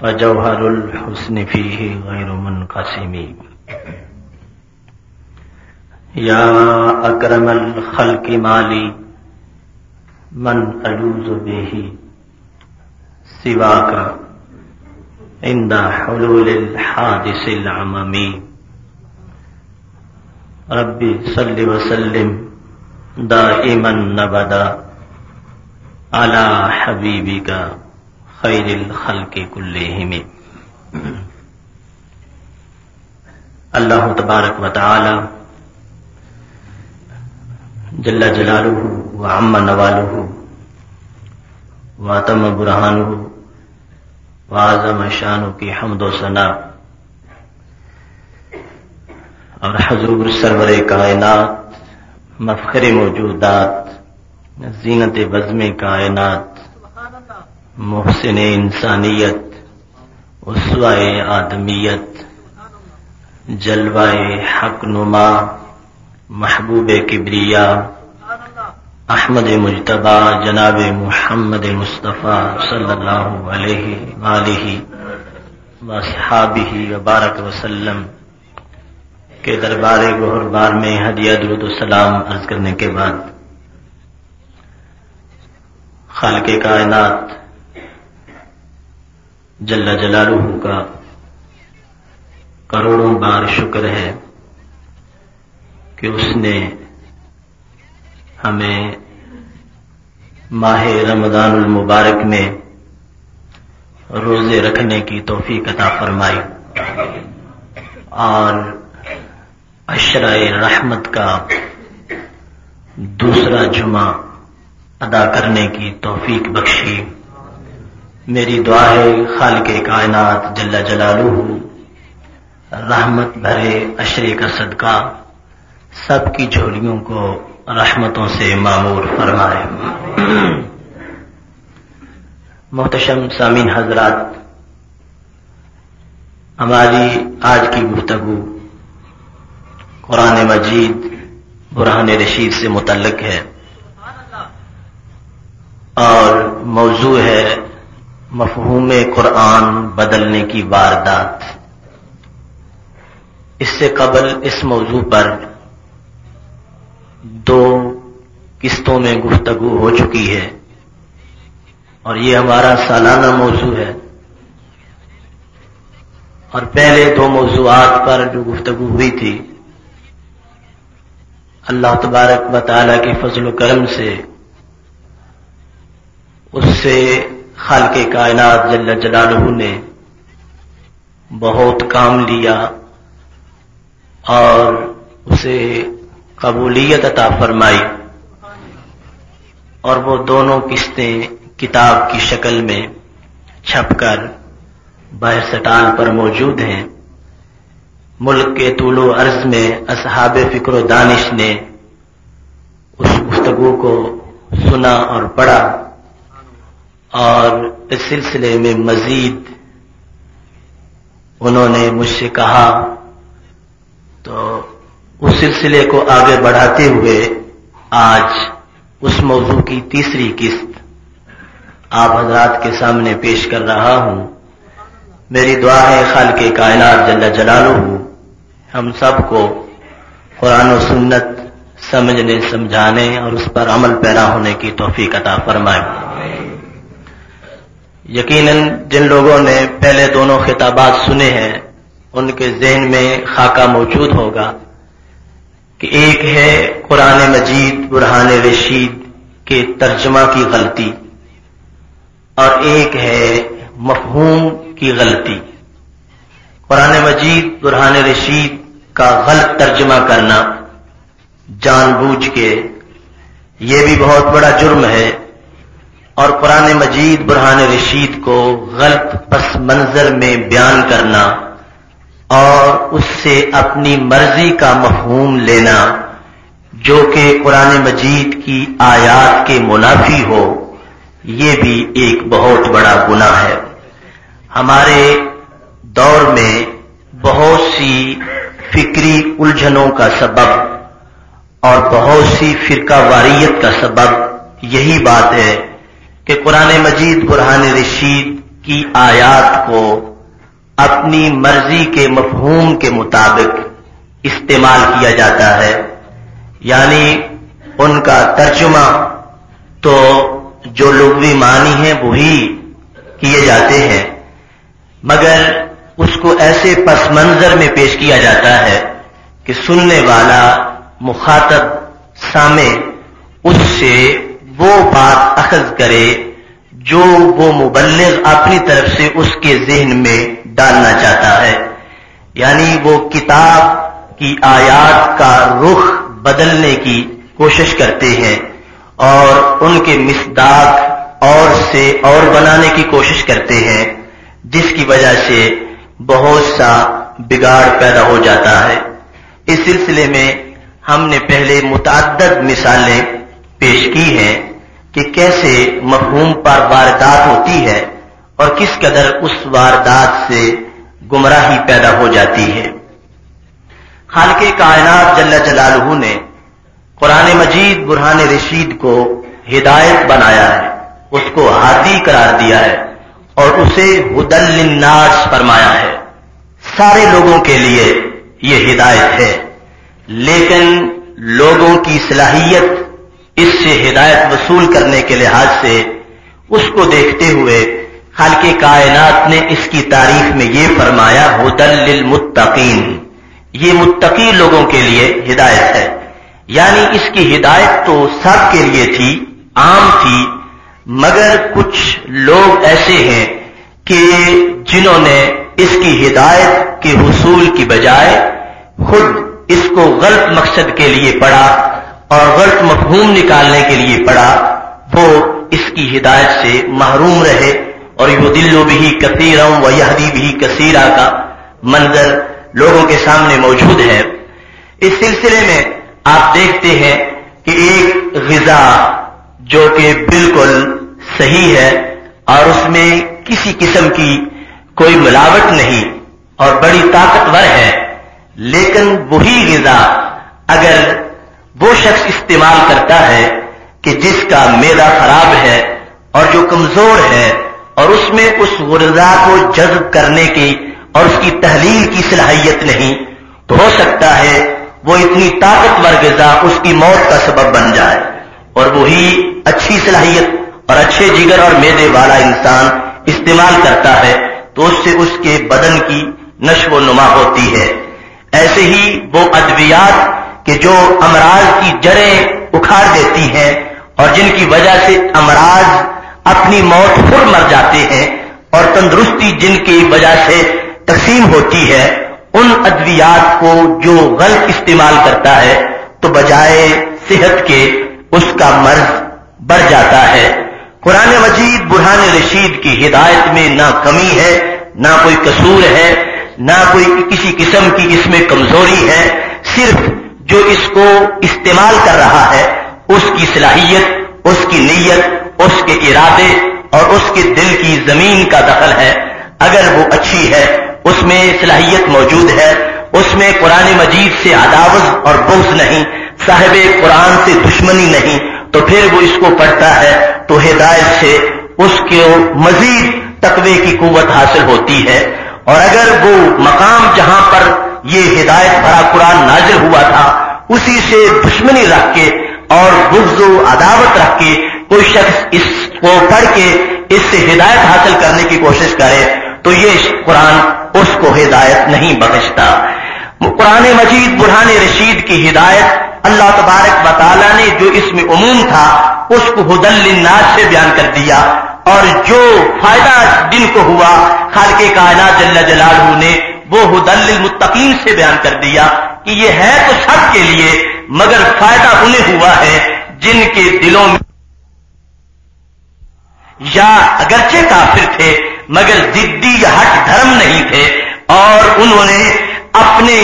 फजहर हुसन फ़ी गैर मन कसिमी या अक्रमल खल की माली, मन अलूज बेही सिवा का इंदा हलूल हादिस अममी। रबी सल्लि वसलम दाइमन नबदा, अला हबीबी का खैरिल खल के कुल्ले में अल्लाह तबारक वाली जल्ला जलालू व अम्मा नवालू वातम बुरहान व आज़म शान की हमदो सना। और हजरूर सरवर कायनात, मफखर मौजूदात, जीनत बज़म कायनात। मोहसिन इंसानियत, उसवाए आदमियत, जलवाए हक नुमा महबूब किबरिया, अहमद मुशतबा जनाब मोहम्मद मुस्तफ़ा सल्लल्लाहु अलैहि वालही वसहाबी वबारक वसलम के दरबार गोहरबार में हदिया सलाम अर्ज़ करने के बाद खाल के कायनात जल्ला जलालू का करोड़ों बार शुक्र है कि उसने हमें माह रमदान मुबारक में रोज़े रखने की तोफीक अता फरमाई और अशरा रहमत का दूसरा जुमा अदा करने की तोफीक बख्शी। मेरी दुआ है खाल के कायनात जल्ला जलालू रहमत भरे अशरे का सदका। सबकी झोलियों को रहमतों से मामूर फरमाए। मोहतशम सामीन हजरात, हमारी आज की गुफ्तगु कुरान मजीद बुरहान रशीद से मुतलक है और मौजू है मफहूम कुरआन बदलने की वारदात। इससे कबल इस मौजू पर दो किस्तों में गुफ्तगु हो चुकी है। और ये हमारा सालाना मौजू है। और पहले दो मौजूद पर जो गुफ्तगु हुई थी, अल्लाह तबारक वाली के फजल करम से, उससे खाल के कायनात जल्ल जलालू ने बहुत काम लिया और उसे कबूलियत अता फरमाई। और वो दोनों किस्तें किताब की शक्ल में छपकर बहसटान पर मौजूद हैं। मुल्क के तूलो अर्ज़ में असहाब फ़िक्र दानिश ने उस गुफ्तगु को सुना और पढ़ा। और इस सिलसिले में मजीद उन्होंने मुझसे कहा तो उस सिलसिले को आगे बढ़ाते हुए आज उस मौजू की तीसरी किस्त आप हजरात के सामने पेश कर रहा हूँ। मेरी दुआ है खाल के कायनात जल्ला जलालू हूँ हम सबको कुरान और सुन्नत समझने, समझाने और उस पर अमल पैदा होने की तोहफी कता फरमाए। यकीनन, जिन लोगों ने पहले दोनों खिताबात सुने हैं, उनके जहन में खाका मौजूद होगा कि एक है कुरान मजीद, बुरहान रशीद के तर्जमा की गलती, और एक है मफहूम की गलती। कुरान मजीद, बुरहान रशीद का गलत तर्जमा करना जानबूझ के, ये भी बहुत बड़ा जुर्म है और कुरान मजीद, बुरहान रशीद को गलत पस मंजर में बयान करना और उससे अपनी मर्ज़ी का मफहूम लेना, जो कि कुरान मजीद की आयात के मुनाफी हो, ये भी एक बहुत बड़ा गुना है। हमारे दौर में बहुत सी फिक्री उलझनों का सबब और बहुत सी फिरका वारियत का सबब, यही बात है कि कुरान मजीद कुरान रशीद की आयात को अपनी मर्ज़ी के मफहूम के मुताबिक इस्तेमाल किया जाता है। यानी उनका तर्जुमा तो जो लुगवी मानी है, वही किए जाते हैं। मगर उसको ऐसे पस मंजर में पेश किया जाता है कि सुनने वाला मुखातब सामे उससे वो बात अखज करे जो वो मुबल्लिग अपनी तरफ़ से उसके जहन में डालना चाहता है। यानी वो किताब की आयात का रुख बदलने की कोशिश करते हैं और उनके मिसदाक और से और बनाने की कोशिश करते हैं, जिसकी वजह से बहुत सा बिगाड़ पैदा हो जाता है। इस सिलसिले में हमने पहले मुतद मिसालें पेश की हैं कि कैसे मफहूम पर वारदात होती है और किस कदर उस वारदात से गुमराही पैदा हो जाती है। खाल के कायनात जल्ला जलालहू ने कुरान मजीद बुरहान रशीद को हिदायत बनाया है, उसको हादी करार दिया है और उसे हुदल्लिन्नास फरमाया है। सारे लोगों के लिए यह हिदायत है, लेकिन लोगों की सलाहियत इससे हिदायत वसूल करने के लिहाज से उसको देखते हुए खाल के कायनात ने इसकी तारीफ़ में ये फरमाया, हुदल मुत्तकीन ये मुत्तकी लोगों के लिए हिदायत है। यानी इसकी हिदायत तो सब के लिए थी, आम थी, मगर कुछ लोग ऐसे हैं कि जिन्होंने इसकी हिदायत के हसूल की बजाय खुद इसको गलत मकसद के लिए पढ़ा और गलत मफहूम निकालने के लिए पढ़ा वो इसकी हिदायत से महरूम रहे और यो दिल्लो भी कसीरम व यहदी भी कसीरा का मंजर लोगों के सामने मौजूद है। इस सिलसिले में आप देखते हैं कि एक गजा जो कि बिल्कुल सही है और उसमें किसी किस्म की कोई मिलावट नहीं और बड़ी ताकतवर है, लेकिन वही गजा अगर वो शख्स इस्तेमाल करता है कि जिसका मेदा खराब है और जो कमज़ोर है और उसमें उस गुर्जा को जज्ब करने की और उसकी तहलील की सलाहियत नहीं तो हो सकता है वो इतनी ताकतवर गजा उसकी मौत का सबब बन जाए। और वही अच्छी सलाहियत और अच्छे जिगर और मेदे वाला इंसान इस्तेमाल करता है तो उससे उसके बदन की नशो नुमा होती है। ऐसे ही वो अद्वियात के जो अमराज की जड़ें उखाड़ देती हैं और जिनकी वजह से अमराज अपनी मौत खुद मर जाते हैं और तंदुरुस्ती जिनकी वजह से तकसीम होती है, उन अद्वियात को जो गलत इस्तेमाल करता है तो बजाय सेहत के उसका मर्ज बढ़ जाता है। कुरान मजीद बुरहान रशीद की हिदायत में ना कमी है, ना कोई कसूर है, ना कोई किसी किस्म की इसमें कमज़ोरी है, सिर्फ़ जो इसको इस्तेमाल कर रहा है, उसकी सलाहियत, उसकी नीयत, उसके इरादे और उसके दिल की ज़मीन का दखल है। अगर वो अच्छी है, उसमें सलाहियत मौजूद है, उसमें कुरान मजीद से अदावत और बोझ नहीं, साहिब कुरान से दुश्मनी नहीं तो फिर वो इसको पढ़ता है तो हिदायत से उसके मजीद तकवे की कुवत हासिल होती है। और अगर वो मकाम जहाँ पर ये हिदायत भरा कुरान नाजिल हुआ था। उसी से दुश्मनी रख के और बुग्जो अदावत रख के कोई शख्स इसको पढ़ के इससे हिदायत हासिल करने की कोशिश करे तो ये कुरान उसको हिदायत नहीं बख्शता। कुरान मजीद बुरहान रशीद की हिदायत अल्लाह तबारक बताला ने जो इसमें उमूम था, उसको हुदल्लिन्नास से बयान कर दिया। और जो फ़ायदा दिन को हुआ खाल के कायनात जल्ला जलालू ने वो हुदल मुत्तकीन से बयान कर दिया कि ये है तो सब के लिए, मगर फ़ायदा उन्हें हुआ है जिनके दिलों में या अगरचे काफिर थे, मगर जिद्दी या हट धर्म नहीं थे, और उन्होंने अपने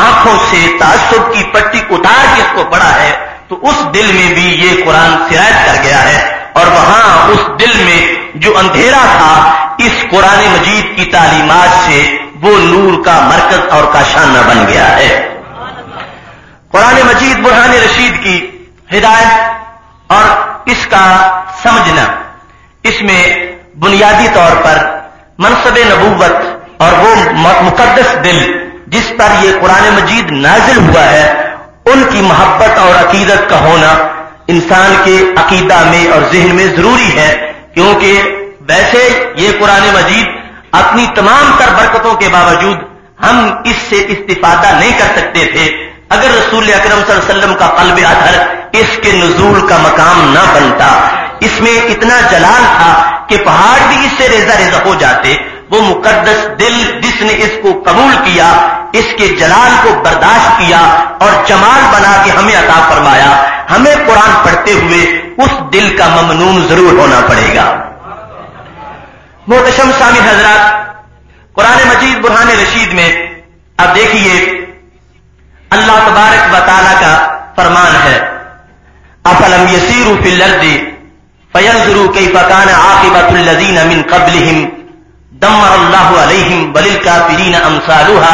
आँखों से तासुब की पट्टी उतार के इसको पढ़ा है तो उस दिल में भी ये कुरान सिरायत कर गया है, और वहाँ उस दिल में जो अंधेरा था, इस कुरान मजीद की तालीमत से वो नूर का मरकज और का शाना बन गया है। कुरान मजीद बुरहान रशीद की हिदायत और इसका समझना, इसमें बुनियादी तौर पर मनसब नबूवत और वो मुकदस दिल जिस पर यह कुरान मजीद नाजिल हुआ है, उनकी मोहब्बत और अकीदत का होना इंसान के अकीदा में और जहन में ज़रूरी है, क्योंकि वैसे ये कुरान मजीद अपनी तमाम तर बरकतों के बावजूद हम इससे इस्तीफादा नहीं कर सकते थे। अगर रसूल अकरम वसल्लम का कल्ब अधर इसके नजूल का मकाम न बनता, इसमें इतना जलाल था कि पहाड़ भी इससे रेजा रेजा हो जाते। वो मुकदस दिल जिसने इसको कबूल किया, इसके जलाल को बर्दाश्त किया और जमाल बना के हमें अता फरमाया। हमें कुरान पढ़ते हुए उस दिल का ममनून ज़रूर होना पड़ेगा। मोहतशम सामी हजरात कुरान मजीद बुरहान रशीद में अब देखिए अल्लाह तबारक वाली का फरमान है अफलम यसीरू फिल्लर्दी फयंजरू कई फकान आकिबतुल्लजीन मिन कबलिहिम दम्मर अल्लाह अलैहिम वलिल काफिरीन अमसालुहा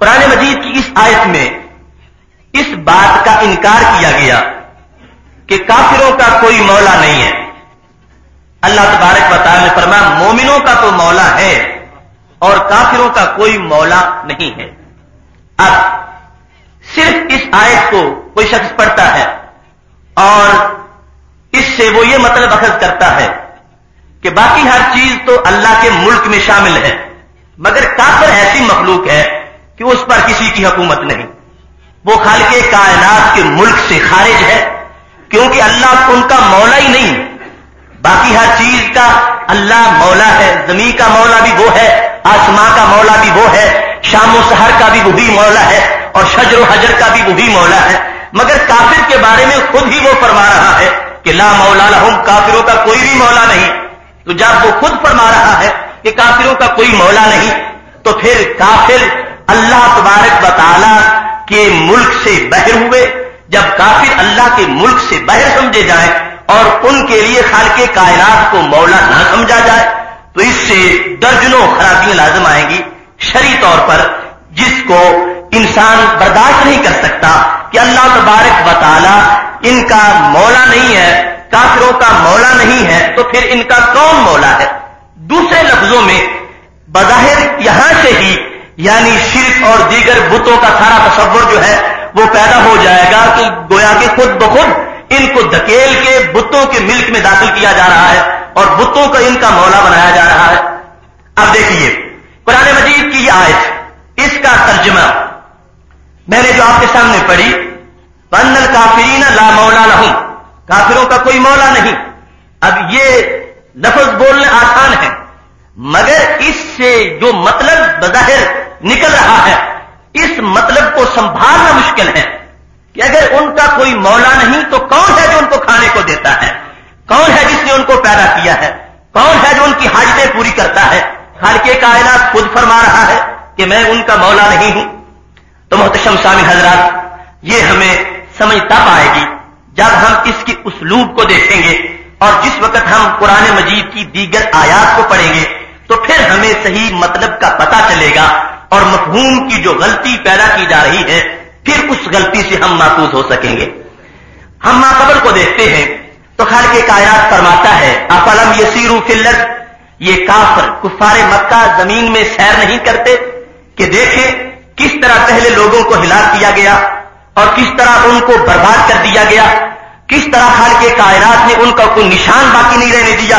कुरान मजीद की इस आयत में इस बात का इनकार किया गया कि काफिरों का कोई मौला नहीं है। अल्लाह तबारक बता ने फरमा मोमिनों का तो मौला है और काफिरों का कोई मौला नहीं है। अब सिर्फ़ इस आयत को कोई शख्स पढ़ता है और इससे वो ये मतलब अखज करता है कि बाकी हर चीज़ तो अल्लाह के मुल्क में शामिल है, मगर काफिर ऐसी मखलूक है कि उस पर किसी की हुकूमत नहीं। वो खाल के कायनात के मुल्क से खारिज है, क्योंकि अल्लाह उनका मौला ही नहीं। बाकी हर चीज़ का अल्लाह मौला है, ज़मीन का मौला भी वो है, आसमां का मौला भी वो है, शामो सहर का भी वही मौला है, और शजर हजर का भी वही मौला है। मगर काफिर के बारे में खुद ही वो फरमा रहा है कि ला मौला लहुम, काफिरों का कोई भी मौला नहीं। तो जब वो खुद फरमा रहा है कि काफिरों का कोई मौला नहीं तो फिर काफिर अल्लाह तबारक बताला के मुल्क से बहर हुए, जब काफिर अल्लाह के मुल्क से बहर समझे जाए और उनके लिए खाल के कायनात को मौला ना समझा जाए तो इससे दर्जनों खराबियाँ लाजम आएँगी। शरी तौर पर जिसको इंसान बर्दाश्त नहीं कर सकता कि अल्लाह तबारक बताला इनका मौला नहीं है, काफिरों का मौला नहीं है तो फिर इनका कौन मौला है? दूसरे लफ्जों में, बजाहिर यहाँ से ही यानी शिरक और दीगर बुतों का सारा तस्वर जो है, वो पैदा हो जाएगा कि गोया के खुद ब खुद इनको धकेल के बुतों के मिल्क में दाखिल किया जा रहा है और बुतों को इनका मौला बनाया जा रहा है। अब देखिए, कुरान मजीद की आयत, इसका तर्जमा। मैंने जो आपके सामने पढ़ी, वन्नल काफिरीन ला मौला लहुम। काफिरों का कोई मौला नहीं। अब ये लफ्ज बोलने आसान है, मगर इससे जो मतलब बजाहिर निकल रहा है। इस मतलब को संभालना मुश्किल है कि अगर उनका कोई मौला नहीं तो कौन है जो उनको खाने को देता है? कौन है जिसने उनको पैदा किया है? कौन है जो उनकी हाजतें पूरी करता है? हल्के के कायनात खुद फरमा रहा है कि मैं उनका मौला नहीं हूँ। तो मोहतशम शामिल हजरात, ये हमें समझ तब आएगी जब हम इसकी उसलूब को देखेंगे और जिस वक्त हम कुरान मजीद की दीगर आयात को पढ़ेंगे तो फिर हमें सही मतलब का पता चलेगा और मफहूम की जो गलती पैदा की जा रही है, फिर उस गलती से हम महफूज हो सकेंगे। हम माकबल को देखते हैं तो खाल के कायनात फरमाता है, अफलम यसीरू फिल्लर, ये काफर कुफारे मक्का ज़मीन में सैर नहीं करते, कि देखें किस तरह पहले लोगों को हिला दिया गया, और किस तरह उनको बर्बाद कर दिया गया, किस तरह खाल के कायनात ने उनका कोई निशान बाकी नहीं रहने दिया,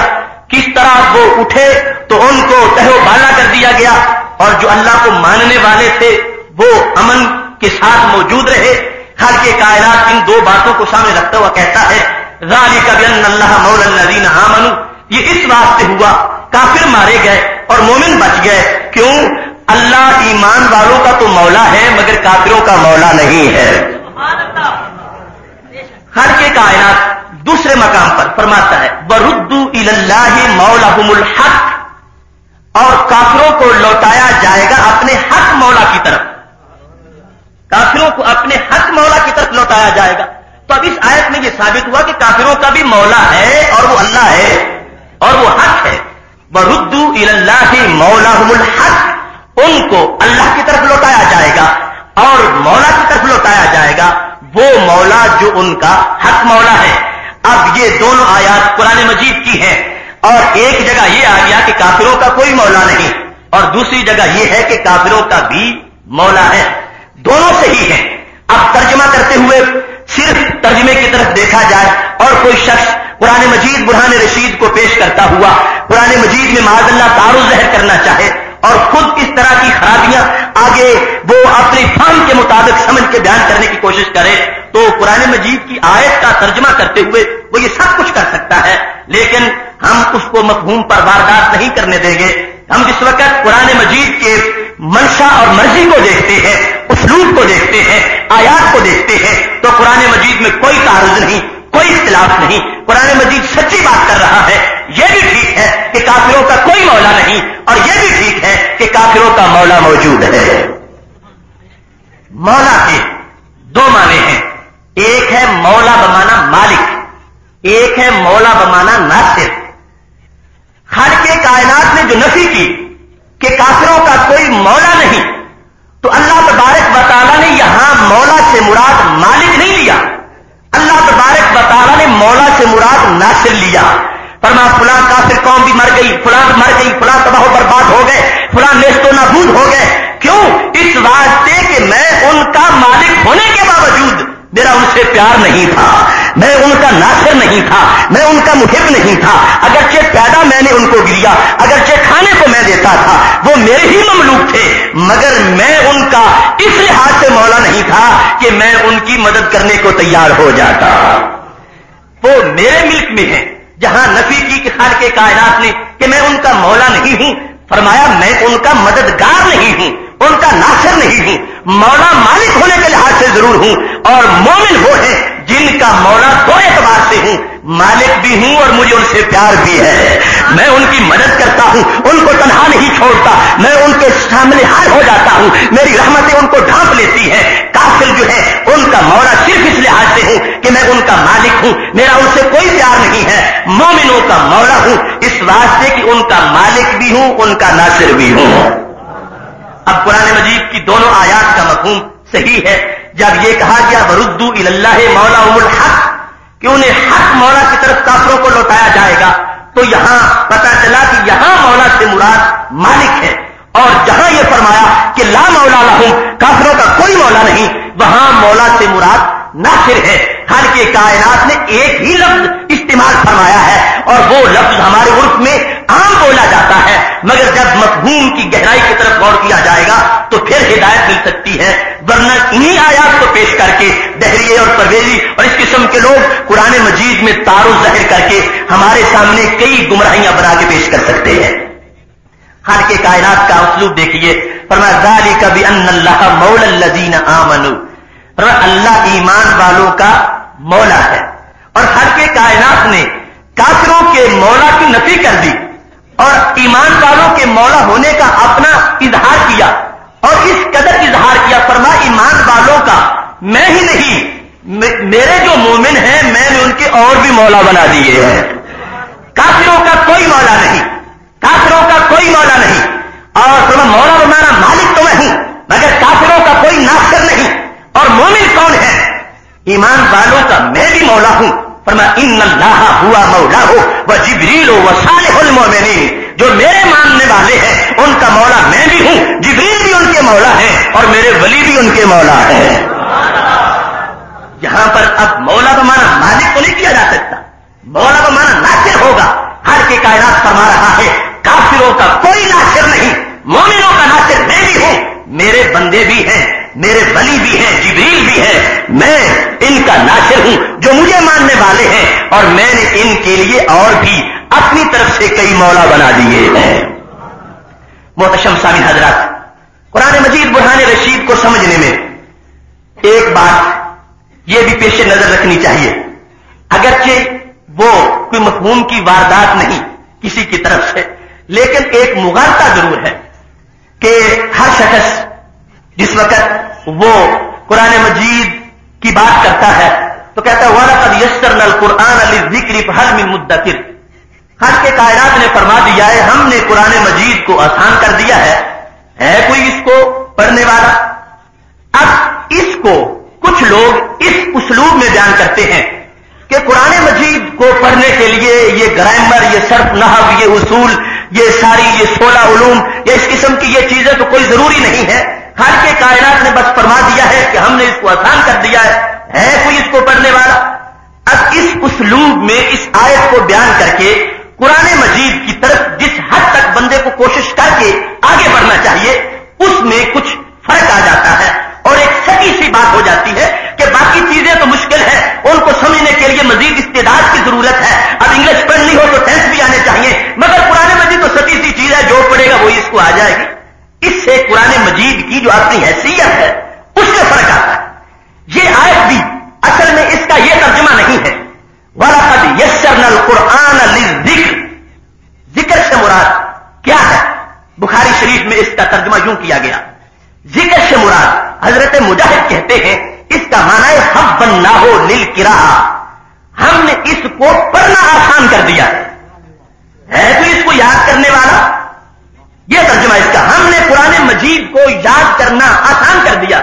किस तरह वो उठे तो उनको तहो बाला कर दिया गया और जो अल्लाह को मानने वाले थे, वो अमन के साथ मौजूद रहे। खाल के कायनात इन दो बातों को सामने रखता हुआ कहता है कबियन अल्लाह मौलदीन आमनु। ये इस वास्ते हुआ, काफिर मारे गए और मोमिन बच गए। क्यों? अल्लाह ईमान वालों का तो मौला है, मगर काफिरों का मौला नहीं है। हर के कायनात दूसरे मकाम पर फरमाता है, वरुद्दू इल्लाह मौलाहुमुल हक। और काफिरों को लौटाया जाएगा अपने हक मौला की तरफ़। काफिरों को अपने हक मौला की तरफ़ लौटाया जाएगा। तो अब इस आयत में यह साबित हुआ कि काफिरों का भी मौला है और वो अल्लाह है और वो हक है। वरुद्दू इल्लाह मौलाहुमुल हक। उनको अल्लाह की तरफ़ लौटाया जाएगा और मौला की तरफ़ लौटाया जाएगा। वो मौला जो उनका हक मौला है। अब ये दोनों आयात कुरान मजीद की हैं। और एक जगह ये आ गया कि काफिरों का कोई मौला नहीं और दूसरी जगह ये है कि काफिरों का भी मौला है। दोनों सही है अब तर्जमा करते हुए सिर्फ़ तर्जमे की तरफ़ देखा जाए और कोई शख्स पुराने मजीद बुरहान रशीद को पेश करता हुआ पुराने मजीद में माजल्ला दारू जहर करना चाहे और खुद इस तरह की खराबियाँ आगे वो अपने फाम के मुताबिक समझ के बयान करने की कोशिश करे तो कुरान मजीद की आयत का तर्जमा करते हुए वो ये सब कुछ कर सकता है। लेकिन हम उसको मफहूम पर वारदात नहीं करने देंगे। हम जिस वक्त कुरान मजीद के मंशा और मर्ज़ी को देखते हैं, उसलूब को देखते हैं, आयात को देखते हैं तो कुरान मजीद में कोई तारुज नहीं, कोई इख्तिलाफ नहीं। कुरान मजीद सच्ची बात कर रहा है। यह भी ठीक है कि काफिरों का कोई मौला नहीं, और यह भी ठीक है कि काफिरों का मौला मौजूद है। मौला के दो माने हैं। एक है मौला बमाना मालिक, एक है मौला बमाना नासिर। हर के कायनात ने जो नफी की कि काफिरों का कोई मौला नहीं तो अल्लाह तबारक बताला ने यहाँ मौला से मुराद मालिक नहीं लिया। अल्लाह तबारक बताला ने मौला से मुराद नासिर लिया। फरमा फुला काफिर कौम भी मर गई, फुला मर गई, फुला तबाह बर्बाद हो गए, फुला नेस्तो नाबूद हो गए। क्यों? इस वास्ते कि मैं उनका मालिक होने के बावजूद मेरा उनसे प्यार नहीं था, मैं उनका नासिर नहीं था, मैं उनका मुहिब नहीं था। अगरचे पैदा मैंने उनको गिरिया, अगरचे खाने को मैं देता था, वो मेरे ही ममलूक थे। मगर मैं उनका इस लिहाज से मौला नहीं था कि मैं उनकी मदद करने को तैयार हो जाता। वो मेरे मिल्क में है। जहाँ नफी की कि खाल के कायनात ने कि मैं उनका मौला नहीं हूँ, फरमाया, मैं उनका मददगार नहीं हूँ, उनका नासर नहीं हूँ, मौला मालिक होने के लिहाज से ज़रूर हूँ, और मोमिन वो है जिनका मौला दो एतबार से हूँ। मालिक भी हूँ और मुझे उनसे प्यार भी है। मैं उनकी मदद करता हूँ, उनको तनहा नहीं छोड़ता। मैं उनके सामने हार हो जाता हूँ। मेरी रहमतें उनको ढांप लेती है। काफिल जो है, उनका मौला सिर्फ़ इस लिहाज से हूँ कि मैं उनका मालिक हूँ। मेरा उनसे कोई प्यार नहीं है। मोमिनों का मौला हूँ। इस वास्ते कि उनका मालिक भी हूँ, उनका नासिर भी हूँ। अब कुरान मजीद की दोनों आयात का मफहूम सही है। जब यह कहा गया, वरुद्दू इल्लाह मौला उमुल हक कि उन्हें हक मौला की तरफ़ काफरों को लौटाया जाएगा। तो यहाँ पता चला कि यहाँ मौला से मुराद मालिक है। और जहाँ यह फरमाया कि ला मौला लहू काफरों का कोई मौला नहीं, वहाँ मौला से मुराद नासिर है। हर के कायनात ने एक ही लफ्ज इस्तेमाल फरमाया है और वो लफ्ज हमारे उर्फ़ में आम बोला जाता है। मगर जब मफहूम की गहराई की तरफ़ गौर किया जाएगा तो फिर हिदायत मिल सकती है। वरना इन्हीं आयात को पेश करके दहरिए और परवेजी और इस किस्म के लोग कुरान मजीद में तारो ज़ाहिर करके हमारे सामने कई गुमराहियाँ बना के पेश कर सकते हैं। हर के कायनात का उसलूब देखिए। फरमा कभी अल्लाह मौलजीन आमनु। और अल्लाह ईमान वालों का मौला है। और हर के कायनात ने काफिरों के मौला की नफी कर दी और ईमान वालों के मौला होने का अपना इजहार किया और इस कदर इजहार किया, फरमा ईमान वालों का, मैं ही नहीं मेरे जो मोमिन हैं, मैंने उनके और भी मौला बना दिए हैं। काफिरों का कोई मौला नहीं, काफिरों का कोई मौला नहीं। और तुम्हें मौला बनाना मालिक तो नहीं मगर काफिरों का कोई नास्कर नहीं। और मोमिन कौन है? ईमान वालों का मैं भी मौला हूँ। पर मैं इन अल्लाह हुआ मौला हो वह जिबरील हो वह साल मोमिनी जो मेरे मानने वाले हैं, उनका मौला मैं भी हूँ। जिबरील भी उनके मौला है और मेरे वली भी उनके मौला है। यहाँ पर अब मौला को माना मालिक को नहीं किया जा सकता। मौला को माना नासिर होगा। हर के कायनात फरमा रहा है, काफिरों का कोई नासिर नहीं, मोमिनों का नासिर मैं भी हूँ। मेरे बंदे भी हैं। मेरे वली भी हैं, जिब्रील भी है। मैं इनका नासिर हूँ, जो मुझे मानने वाले हैं, और मैंने इनके लिए और भी अपनी तरफ़ से कई मौला बना दिए हैं। मोहतशम सामिन हजरात, कुरान मजीद बुरहान रशीद को समझने में एक बात यह भी पेश नज़र रखनी चाहिए। अगरचे वो कोई मफहूम की वारदात नहीं किसी की तरफ़ से, लेकिन एक मुगारता ज़रूर है कि हर शख्स जिस वक्त वो कुरान मजीद की बात करता है तो कहता है वाला कद यस्कर नल कुरान अली जिक्री हल में मुद्दकिर हर के कायनात ने फरमा दिया है, हमने कुरान मजीद को आसान कर दिया है। है कोई इसको पढ़ने वाला? अब इसको कुछ लोग इस उसलूब में बयान करते हैं कि कुरान मजीद को पढ़ने के लिए ये ग्रामर, ये सर्फ नहब ये उसूल, ये सारी, ये सोलह उलूम, ये इस किस्म की ये चीज़ें तो कोई ज़रूरी नहीं है। हर के कायनात ने बस फरमा दिया है कि हमने इसको आसान कर दिया है। है कोई इसको पढ़ने वाला? अब इस उसलूब में, इस आयत को बयान करके, कुरान मजीद की तरफ़ जिस हद तक बंदे को कोशिश करके आगे बढ़ना चाहिए, उसमें कुछ फ़र्क आ जाता है। और एक सही सी बात हो जाती है कि बाकी चीज़ें तो मुश्किल है, उनको समझने के लिए मजीद इस्तेदाद की ज़रूरत है। अब इंग्लिश पढ़नी हो तो टेंस भी आने चाहिए, मगर कुरान मजीद तो सती सी चीज़ है, जो पढ़ेगा वो इसको आ जाएगी। इससे कुरान मजीद की जो अपनी हैसियत है उससे फ़र्क आता है। ये आयत भी असल में इसका यह तर्जमा नहीं है। वरकद यशरनल कुरान ज़िक्र ज़िक्र से मुराद क्या है? बुखारी शरीफ में इसका तर्जमा यूँ किया गया। ज़िक्र से मुराद, हज़रत मुजाहिद कहते हैं, इसका माना है हम बनना हो नील किरा हमने इसको पढ़ना आसान कर दिया। है तो इसको याद करने वाला यह तर्जमा इसका। हमने पुराने मजीद को याद करना आसान कर दिया।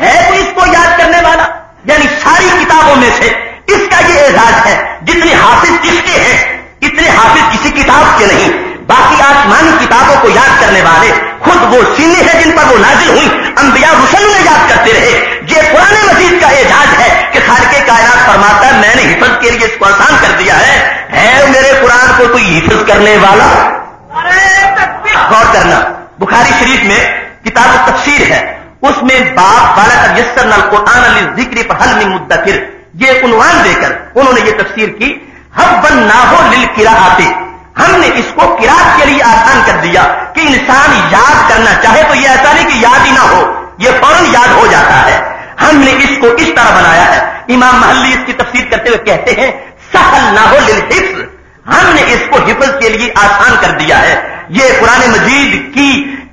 है तो इसको याद करने वाला? यानी सारी किताबों में से। इसका यह एजाज है, जितने हाफिज जिसके हैं, इतने हाफिज किसी किताब के नहीं। बाकी आसमानी किताबों को याद करने वाले, खुद वो सीने हैं जिन पर वो नाजिल हुई, अंबिया रुसल में याद करते रहे। ये पुराने मजीद का एजाज है कि खाल के कायनात फरमाता है, मैंने हिफज के लिए इसको आसान कर दिया है। है मेरे कुरान को कोई हिफज करने वाला? गौर करना। बुखारी शरीफ में किताब तफसीर है। उसमें बाप बाला का यस्सर नल कुरान अली ज़िक्र पर हल में मुद्दकिर। ये उन्वान देकर उन्होंने ये तफसीर की हम बन ना हो लिल किरा आते हमने इसको किरात के लिए आसान कर दिया कि इंसान याद करना चाहे तो ये ऐसा नहीं कि याद ही ना हो, ये फ़ौरन याद हो जाता है। हमने इसको इस तरह बनाया है। इमाम महल्ली इसकी तफसीर करते हुए कहते हैं, सहल ना हो लिल हिफ्ज। हमने इसको हिफज के लिए आसान कर दिया है। ये कुरान मजीद की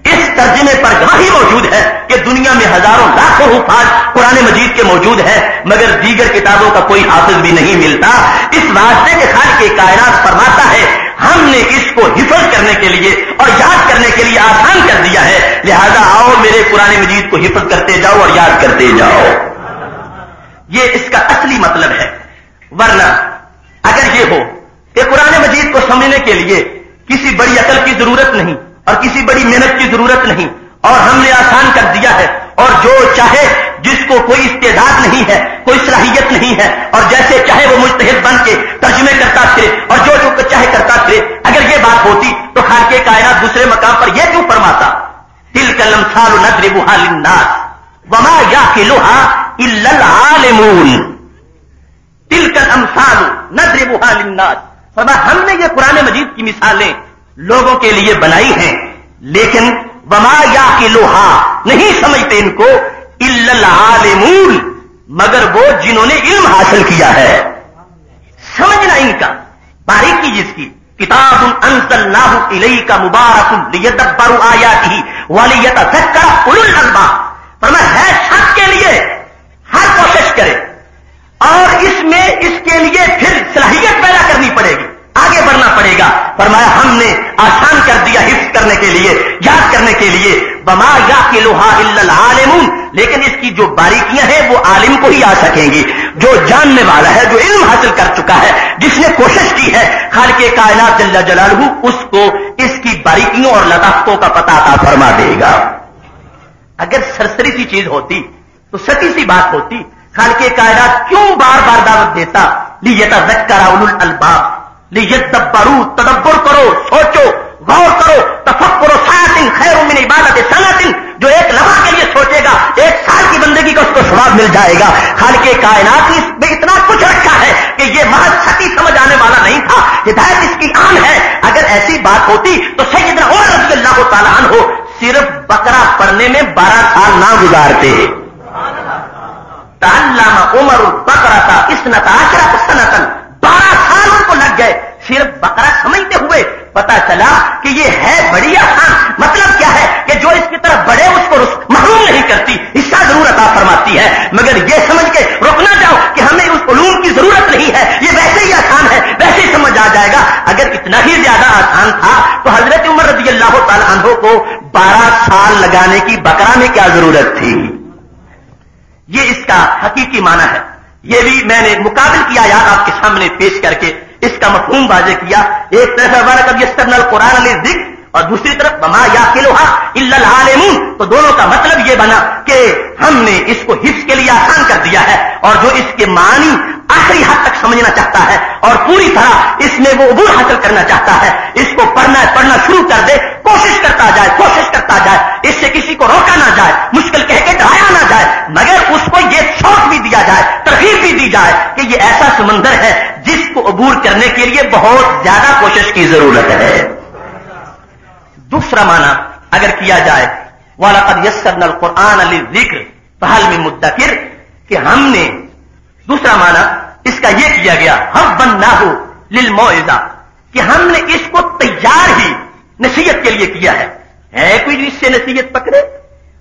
इस तर्जमे पर गवाही मौजूद है कि दुनिया में हज़ारों लाखों हुफाज कुरान मजीद के मौजूद है, मगर दीगर किताबों का कोई हाफिज भी नहीं मिलता। इस वास्ते के खाल के कायनात फरमाता है, हमने इसको हिफज करने के लिए और याद करने के लिए आसान कर दिया है। लिहाजा आओ मेरे कुरान मजीद को हिफज करते जाओ और याद करते जाओ। ये इसका असली मतलब है। वरना अगर ये हो कि कुरान मजीद को समझने के लिए किसी बड़ी अकल की ज़रूरत नहीं और किसी बड़ी मेहनत की ज़रूरत नहीं और हमने आसान कर दिया है और जो चाहे जिसको कोई इस्तेदाद नहीं है, कोई सलाहियत नहीं है और जैसे चाहे वो मुस्तहिद बन के तर्जमे करता फिरे और जो जो चाहे करता फिरे, अगर ये बात होती तो खाल के कायनात दूसरे मकाम पर यह क्यों फरमाता? तिल कलम साल नद्रिबुहालिन्नास वमा या किलोहा इल्लल तिल कलम साल नद्रिबुहालिन्नास फरमा हमने ये कुरान मजीद की मिसालें लोगों के लिए बनाई हैं, लेकिन वमा या के लोहा नहीं समझते इनको इल्लामूल मगर वो जिन्होंने इल्म हासिल किया है। समझना इनका। बारीकी जिसकी किताब अंसल्लाहु इलई का मुबारक लियदब्बरु आयाती उलुल अलबाब फरमा है सबके लिए, हर कोशिश करे। और इसमें इसके लिए फिर सलाहियत पैदा करनी पड़ेगी। आगे बढ़ना पड़ेगा। फरमाया, हमने आसान कर दिया हिफ्स करने के लिए, याद करने के लिए। बमा या के लोहा आलिमून। लेकिन इसकी जो बारीकियाँ हैं, वो आलिम को ही आ सकेंगी जो जानने वाला है, जो इल्म हासिल कर चुका है, जिसने कोशिश की है खाल के कायनात जल्ला जलालू उसको इसकी बारीकियों और लताफतों का पता आता फरमा देगा। अगर सरसरी सी चीज़ होती तो सती सी बात होती खाल के कायनात क्यों बार बार दावत देता? ली यता जक्कर अलबाब। ली यदब्बरू तदब्बर करो, सोचो, गौर करो। तफक करो सातिन खैर मिन इबादत सनातिन। जो एक लम्हा के लिए सोचेगा, एक साल की बंदगी का उसको स्वाब मिल जाएगा। खाल के कायनात में इतना कुछ रखा है कि ये महज सती समझ आने वाला नहीं था। हिदायत इसकी आम है। अगर ऐसी बात होती तो सही सैदना और रज़ी अल्लाह हो सिर्फ़ बकरा पढ़ने में बारह साल ना गुजारते। ताल्लामा उमर बकरा था इस नताशरा सनतन। बारह साल उनको लग गए। सिर्फ़ बकरा समझते हुए पता चला कि ये है बड़ी आसान मतलब क्या है कि जो इसकी तरफ़ बढ़े उसको महरूम नहीं करती। हिस्सा ज़रूर अता फरमाती है। मगर ये समझ के रुकना जाओ कि हमें उस उलूम की ज़रूरत नहीं है। ये वैसे ही आसान है, वैसे ही समझ आ जाएगा। अगर इतना ही ज़्यादा आसान था तो हज़रत उमर रज़ी अल्लाह तहों को बारह साल लगाने की बकरा में क्या ज़रूरत थी? ये इसका हकीकी माना है। ये भी मैंने मुकाबल किया यार आपके सामने पेश करके। इसका मफहूम बाजे किया। एक तरह वाला कब यस्तरनल कुरान अली दिख और दूसरी तरफ़, बमा या किलोहा इल्लालेमून तो दोनों का मतलब ये बना कि हमने इसको हिफ्स के लिए आसान कर दिया है और जो इसके मानी आखिरी हद तक समझना चाहता है और पूरी तरह इसमें वो उबूर हासिल करना चाहता है, इसको पढ़ना पढ़ना शुरू कर दे, कोशिश करता जाए, कोशिश करता जाए, इससे किसी को रोका ना जाए, मुश्किल कह के डराया ना जाए, मगर उसको ये शौक भी दिया जाए, तरकीब भी दी जाए कि ये ऐसा समंदर है जिसको अबूर करने के लिए बहुत ज़्यादा कोशिश की ज़रूरत है। दूसरा माना अगर किया जाए वाला कद यस्कर कुरान अली ज़िक्र पहल में मुद्दकिर, कि हमने, दूसरा माना, इसका यह किया गया हम बन ना हो लिल मोजा कि हमने इसको तैयार ही नसीहत के लिए किया है। है कोई जो इससे नसीहत पकड़े?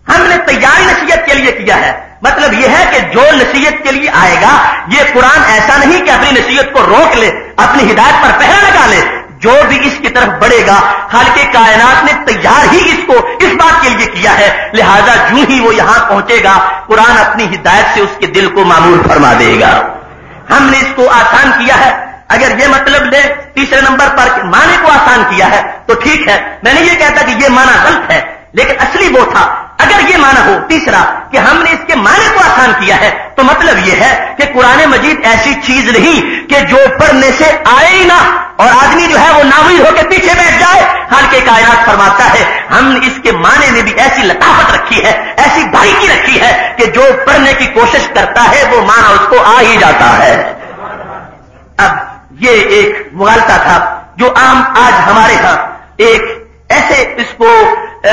हमने तैयार नसीहत के लिए किया है। मतलब यह है कि जो नसीहत के लिए आएगा, ये कुरान ऐसा नहीं कि अपनी नसीहत को रोक ले, अपनी हिदायत पर पहरा लगा ले जो भी इसकी तरफ़ बढ़ेगा हाल के कायनात ने तैयार ही इसको, इस बात के लिए किया है। लिहाजा जू ही वो यहाँ पहुंचेगा, कुरान अपनी हिदायत से उसके दिल को मामूल फरमा देगा। हमने इसको आसान किया है। अगर ये मतलब ले, तीसरे नंबर पर माने को आसान किया है तो ठीक है। मैंने ये कहता कि ये माना गलत है, लेकिन असली वो था। अगर ये माना हो, तीसरा, कि हमने इसके माने को आसान किया है तो मतलब यह है कि कुरान मजीद ऐसी चीज़ नहीं कि जो पढ़ने से आए ही ना। और आदमी जो है वो नावीद होकर पीछे बैठ जाए। हाल के कायनात फरमाता है हम इसके माने में भी ऐसी लताफत रखी है, ऐसी बारीकी रखी है कि जो पढ़ने की कोशिश करता है, वो माना उसको आ ही जाता है। अब ये एक मुगालता था, जो आम आज हमारे यहाँ एक ऐसे इसको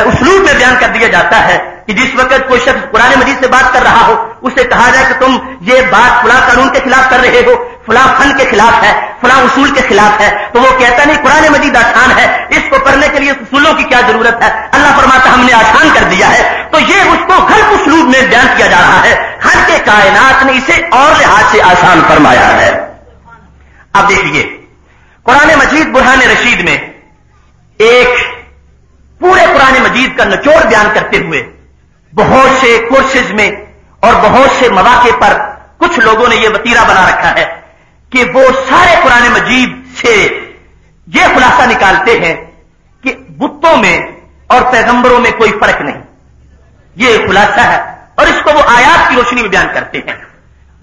उसलूब में बयान कर दिया जाता है कि जिस वक्त कोई शख्स पुराने मजीद से बात कर रहा हो, उसे कहा जाए कि तुम ये बात फुला कानून के खिलाफ कर रहे हो फुला फन के खिलाफ है, फुला उसूल के खिलाफ है। तो वो कहता नहीं पुराने मजीद आसान है, इसको पढ़ने के लिए उसूलों की क्या ज़रूरत है? अल्लाह फरमाता, हमने आसान कर दिया है। तो ये उसको गलत उसलूब में बयान किया जा रहा है। हर के कायनात ने इसे और लिहाज से आसान फरमाया है। अब देखिए, कुरान मजीद बुरहान रशीद में एक पूरे पुराने मजीद का निचोड़ बयान करते हुए बहुत से कोर्सेज में और बहुत से मौाक़े पर कुछ लोगों ने यह वतीरा बना रखा है। कि वो सारे पुराने मजीद से यह खुलासा निकालते हैं कि बुतों में और पैगंबरों में कोई फ़र्क नहीं। यह खुलासा है। और इसको वो आयात की रोशनी में बयान करते हैं।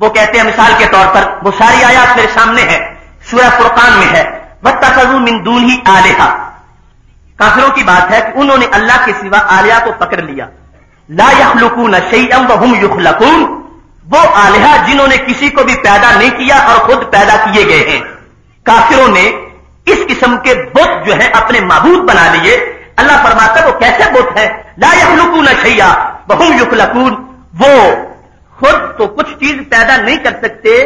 वो कहते हैं, मिसाल के तौर पर, वो सारी आयात मेरे सामने है, सूरह फुरकान में है। वह तकजू मिंदून ही आलेहा। काफिरों की बात है कि उन्होंने अल्लाह के सिवा आलिया को पकड़ लिया। ला यखलुकून शैअम वहुम युखलकून। वो आलिहा जिन्होंने किसी को भी पैदा नहीं किया और खुद पैदा किए गए हैं। काफिरों ने इस किस्म के बुत जो है अपने महबूद बना लिए। अल्लाह फरमाता वो कैसे बुत है? ला यखलुकून शैया बहुम युखलकून। वो खुद तो कुछ चीज़ पैदा नहीं कर सकते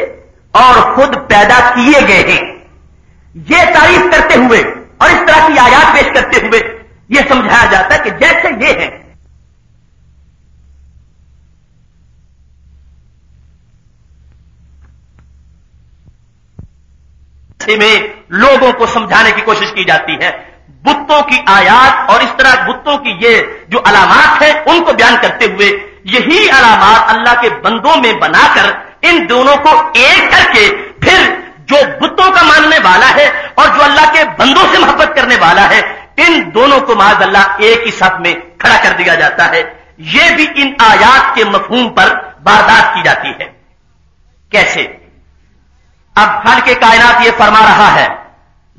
और खुद पैदा किए गए हैं। ये तारीफ़ करते हुए और इस तरह की आयात पेश करते हुए यह समझाया जाता है कि जैसे ये है में लोगों को समझाने की कोशिश की जाती है। बुतों की आयात और इस तरह बुतों की ये जो अलामत है, उनको बयान करते हुए यही अलामत अल्लाह के बंदों में बनाकर इन दोनों को एक करके फिर जो बुतों का मानने वाला है और जो अल्लाह के बंदों से मोहब्बत करने वाला है, इन दोनों को माज अल्लाह एक ही साथ में खड़ा कर दिया जाता है। यह भी इन आयात के मफहूम पर बारदात की जाती है। कैसे? अब फल के कायनात ये फरमा रहा है।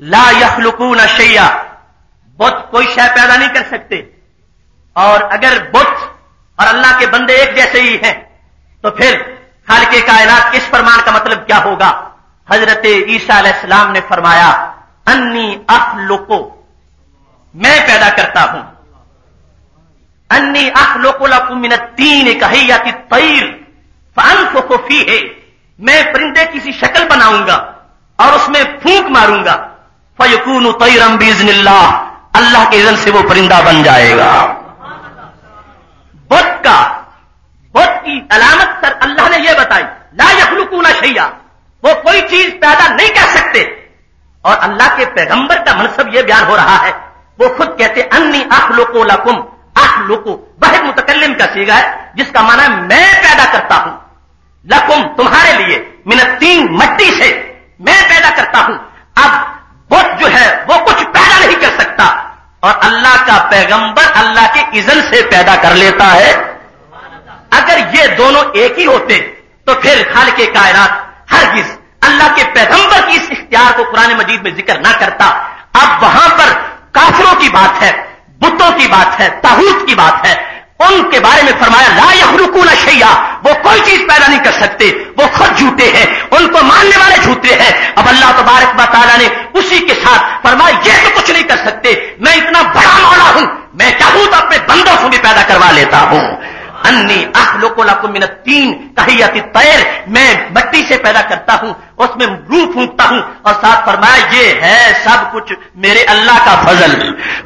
ला यखलुकून शैया। बुत कोई शय पैदा नहीं कर सकते। और अगर बुत और अल्लाह के बंदे एक जैसे ही हैं तो फिर खाल के कायनात इस फरमान का मतलब क्या होगा? हज़रत ईसा ने फरमाया, अन्नी अखलुको। मैं पैदा करता हूँ। अन्नी अखलोकुलकुमिन तीन कहियाती तैर फन फ़ी है मैं परिंदे की सी शक्ल बनाऊँगा और उसमें फूक मारूँगा। फयकून तैरम बीजनिल्ला अल्लाह के इजन से वो परिंदा बन जाएगा। बुत का बुत की अलामत सर अल्लाह ने यह बताई, ला यखलुकूना शैया वो कोई चीज़ पैदा नहीं कर सकते। और अल्लाह के पैगंबर का मनसब यह बयान हो रहा है, वो खुद कहते अन्नी आख अखलुको लकुम। अखलुको वह मुतकलम का सीगा है, जिसका माना मैं पैदा करता हूँ। लकुम, तुम्हारे लिए मिनतीन मट्टी से मैं पैदा करता हूँ। अब बुत जो है, वो कुछ पैदा नहीं कर सकता। और अल्लाह का पैगंबर अल्लाह के इजन से पैदा कर लेता है। अगर ये दोनों एक ही होते तो फिर खाल के कायनात हरगिज अल्लाह के पैगंबर की इस इख्तियार को कुरान मजीद में ज़िक्र ना करता। अब वहाँ पर काफिरों की बात है बुतों की बात है, ताहूत की बात है। उनके बारे में फरमाया, ला यखरुकून शैया वो कोई चीज़ पैदा नहीं कर सकते। वो खुद झूठे हैं। उनको मानने वाले झूठे हैं। अब अल्लाह तबारक बताला ने उसी के साथ फरमाया ये तो कुछ नहीं कर सकते। मैं इतना बड़ा मौला हूँ। मैं चाहूँ तो अपने बंदों को भी पैदा करवा लेता हूँ। अन्नी अखलोको मिन तीन कहियती तैर, मैं मट्टी से पैदा करता हूँ, उसमें रूह फूंकता हूँ, और साथ फरमाया, ये है सब कुछ मेरे अल्लाह का फजल।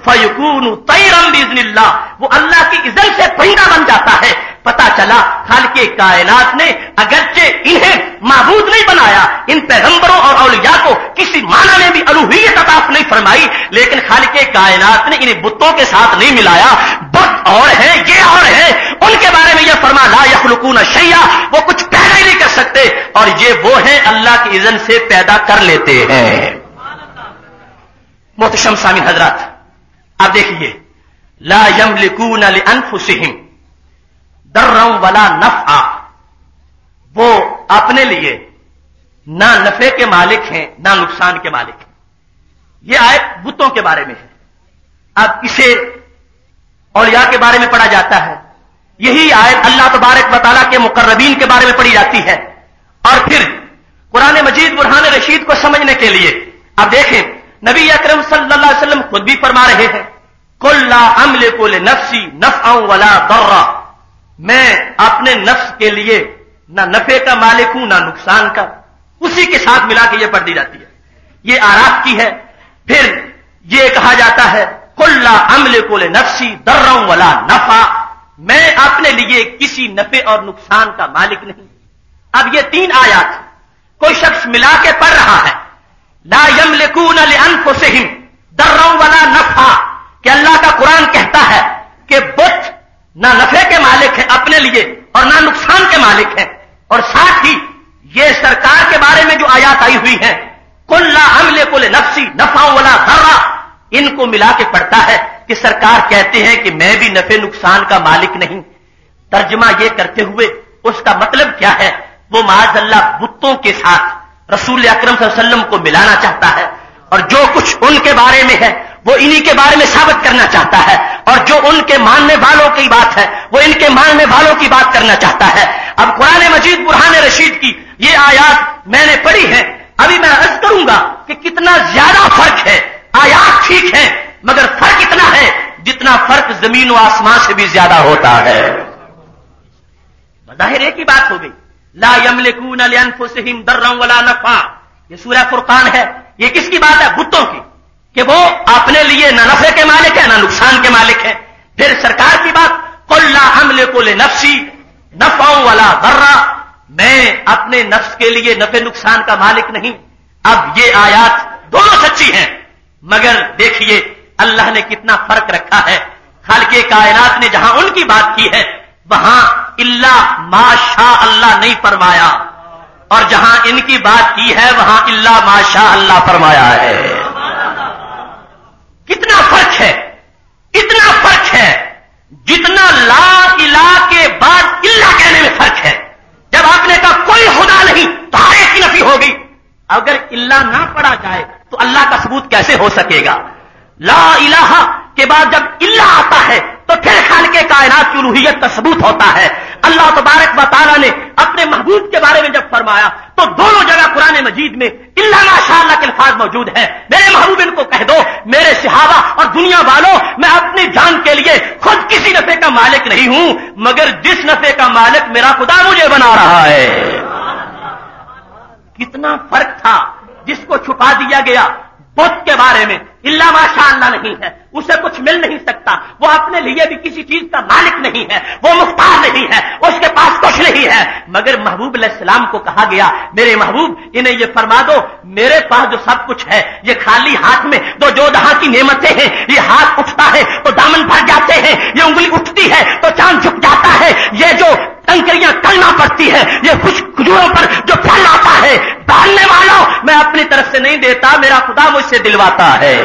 फयकून तैरम बिजनिल्ला वो अल्लाह की इज़्ज़त से परिंदा बन जाता है। पता चला, खाल कायनात ने अगरचे इन्हें महबूद नहीं बनाया। इन पैगंबरों और अलिया को किसी माना ने भी अलूहियत अताफ नहीं फरमाई। लेकिन खाल के कायनात ने इन्हें बुतों के साथ नहीं मिलाया। बुत और है, ये और है। उनके बारे में यह फरमा, ला यखलुकून शैया वो कुछ पैदा ही नहीं कर सकते। और ये वो है, अल्लाह की इजन से पैदा कर लेते हैं। मोहतशम सामिन हज़रत। अब देखिए। ला यमलिकून अनफुसिहिम। दर्रम वाला नफा वो अपने लिए ना नफे के मालिक हैं, ना नुकसान के मालिक हैं। यह आयत बुतों के बारे में है। अब इसे औलिया के बारे में पढ़ा जाता है। यही आयत अल्लाह तबारक बताला के मुकर्रबीन के बारे में पढ़ी जाती है। और फिर कुरान मजीद, बुरहान रशीद को समझने के लिए, अब देखें, नबी अकरम वसल्लम खुद भी फरमा रहे हैं कुल्ला अमले को नफसी नफ़ाऊ वला दर्रा। मैं अपने नफ्स के लिए ना नफे का मालिक हूँ, ना नुकसान का। उसी के साथ मिला के ये पढ़ दी जाती है। ये आराफ की है। फिर ये कहा जाता है, कुल्ला अमले कोले नफसी दर्रों वाला नफा। मैं अपने लिए किसी नफे और नुकसान का मालिक नहीं। अब ये तीन आयात कोई शख्स मिला के पढ़ रहा है, ला यमलिकून अनफुसहिम दर्रों वाला नफा। कि अल्लाह का कुरान कहता है कि बुत ना नफे के मालिक है अपने लिए और ना नुकसान के मालिक है। और साथ ही ये सरकार के बारे में जो आयात आई हुई है कुल्ला हमले कुल नफसी नफा वाला धर्रा इनको मिला के पड़ता है कि सरकार कहते हैं कि मैं भी नफे नुकसान का मालिक नहीं। तर्जमा ये करते हुए उसका मतलब क्या है? वो माजल्ला बुतों के साथ रसूल अक्रम वसल्लम को मिलाना चाहता है और जो कुछ उनके बारे में है, वो इन्हीं के बारे में साबित करना चाहता है। और जो उनके मानने वालों की बात है, वो इनके मानने वालों की बात करना चाहता है। अब कुरान मजीद बुरहान रशीद की ये आयात मैंने पढ़ी है। अभी मैं अर्ज़ करूँगा कि कितना ज़्यादा फ़र्क है। आयात ठीक है, मगर फ़र्क इतना है जितना फ़र्क ज़मीन व आसमान से भी ज़्यादा होता है। ज़ाहिर एक ही बात हो गई। ला यमलिकून अनफुसहिम दर्रम वला नफा। ये सूर्य फुरकान है। ये किसकी बात है? बुतों की। कि वो अपने लिए न नफे के मालिक है, ना नुकसान के मालिक है। फिर सरकार की बात कुल्ला हमले को ले नफसी नफाओं वाला दर्रा मैं अपने नफ्स के लिए नफे नुकसान का मालिक नहीं अब ये आयात दोनों सच्ची हैं, मगर देखिए, अल्लाह ने कितना फ़र्क रखा है। खाल के कायनात ने जहाँ उनकी बात की है, वहाँ इल्ला माशा अल्लाह नहीं फरमाया। और जहाँ इनकी बात की है, वहाँ इल्ला माशा अल्लाह फरमाया है। कितना फ़र्क है? जितना ला इला के बाद इल्ला कहने में फ़र्क है। जब आपने कहा कोई खुदा नहीं तो हर एक की नफी होगी अगर इल्ला ना पढ़ा जाए तो अल्लाह का सबूत कैसे हो सकेगा? ला इलाहा के बाद जब इल्ला आता है तो फिर खाल के कायनात की रूहियत का सबूत होता है। अल्लाह तबारक वाली ने अपने महबूब के बारे में जब फरमाया तो दोनों जगह पुराने मजीद में इल्ला माशा के अल्फाज मौजूद है। मेरे महबूब इनको कह दो, मेरे सिहावा और दुनिया वालों, मैं अपनी जान के लिए खुद किसी नफे का मालिक नहीं हूँ, मगर जिस नफे का मालिक मेरा खुदा मुझे बना रहा है। कितना फ़र्क था जिसको छुपा दिया गया बुत के बारे में। इल्ला माशा नहीं है। उसे कुछ मिल नहीं सकता। वो अपने लिए भी किसी चीज़ का मालिक नहीं है। वो मुख्तार नहीं है। उसके पास कुछ नहीं है। मगर महबूब सलाम को कहा गया, मेरे महबूब, इन्हें ये फरमा दो, मेरे पास जो सब कुछ है, ये खाली हाथ में दो जो दहा की नियमतें हैं, ये हाथ उठता है तो दामन भर जाते हैं, ये उंगली उठती है तो चाँद झुक जाता है, ये जो कंकरियाँ तलना पड़ती है, ये कुछ खजूरों पर जो फल आता है, डालने वालों, मैं अपनी तरफ़ से नहीं देता, मेरा खुदा मुझसे दिलवाता है।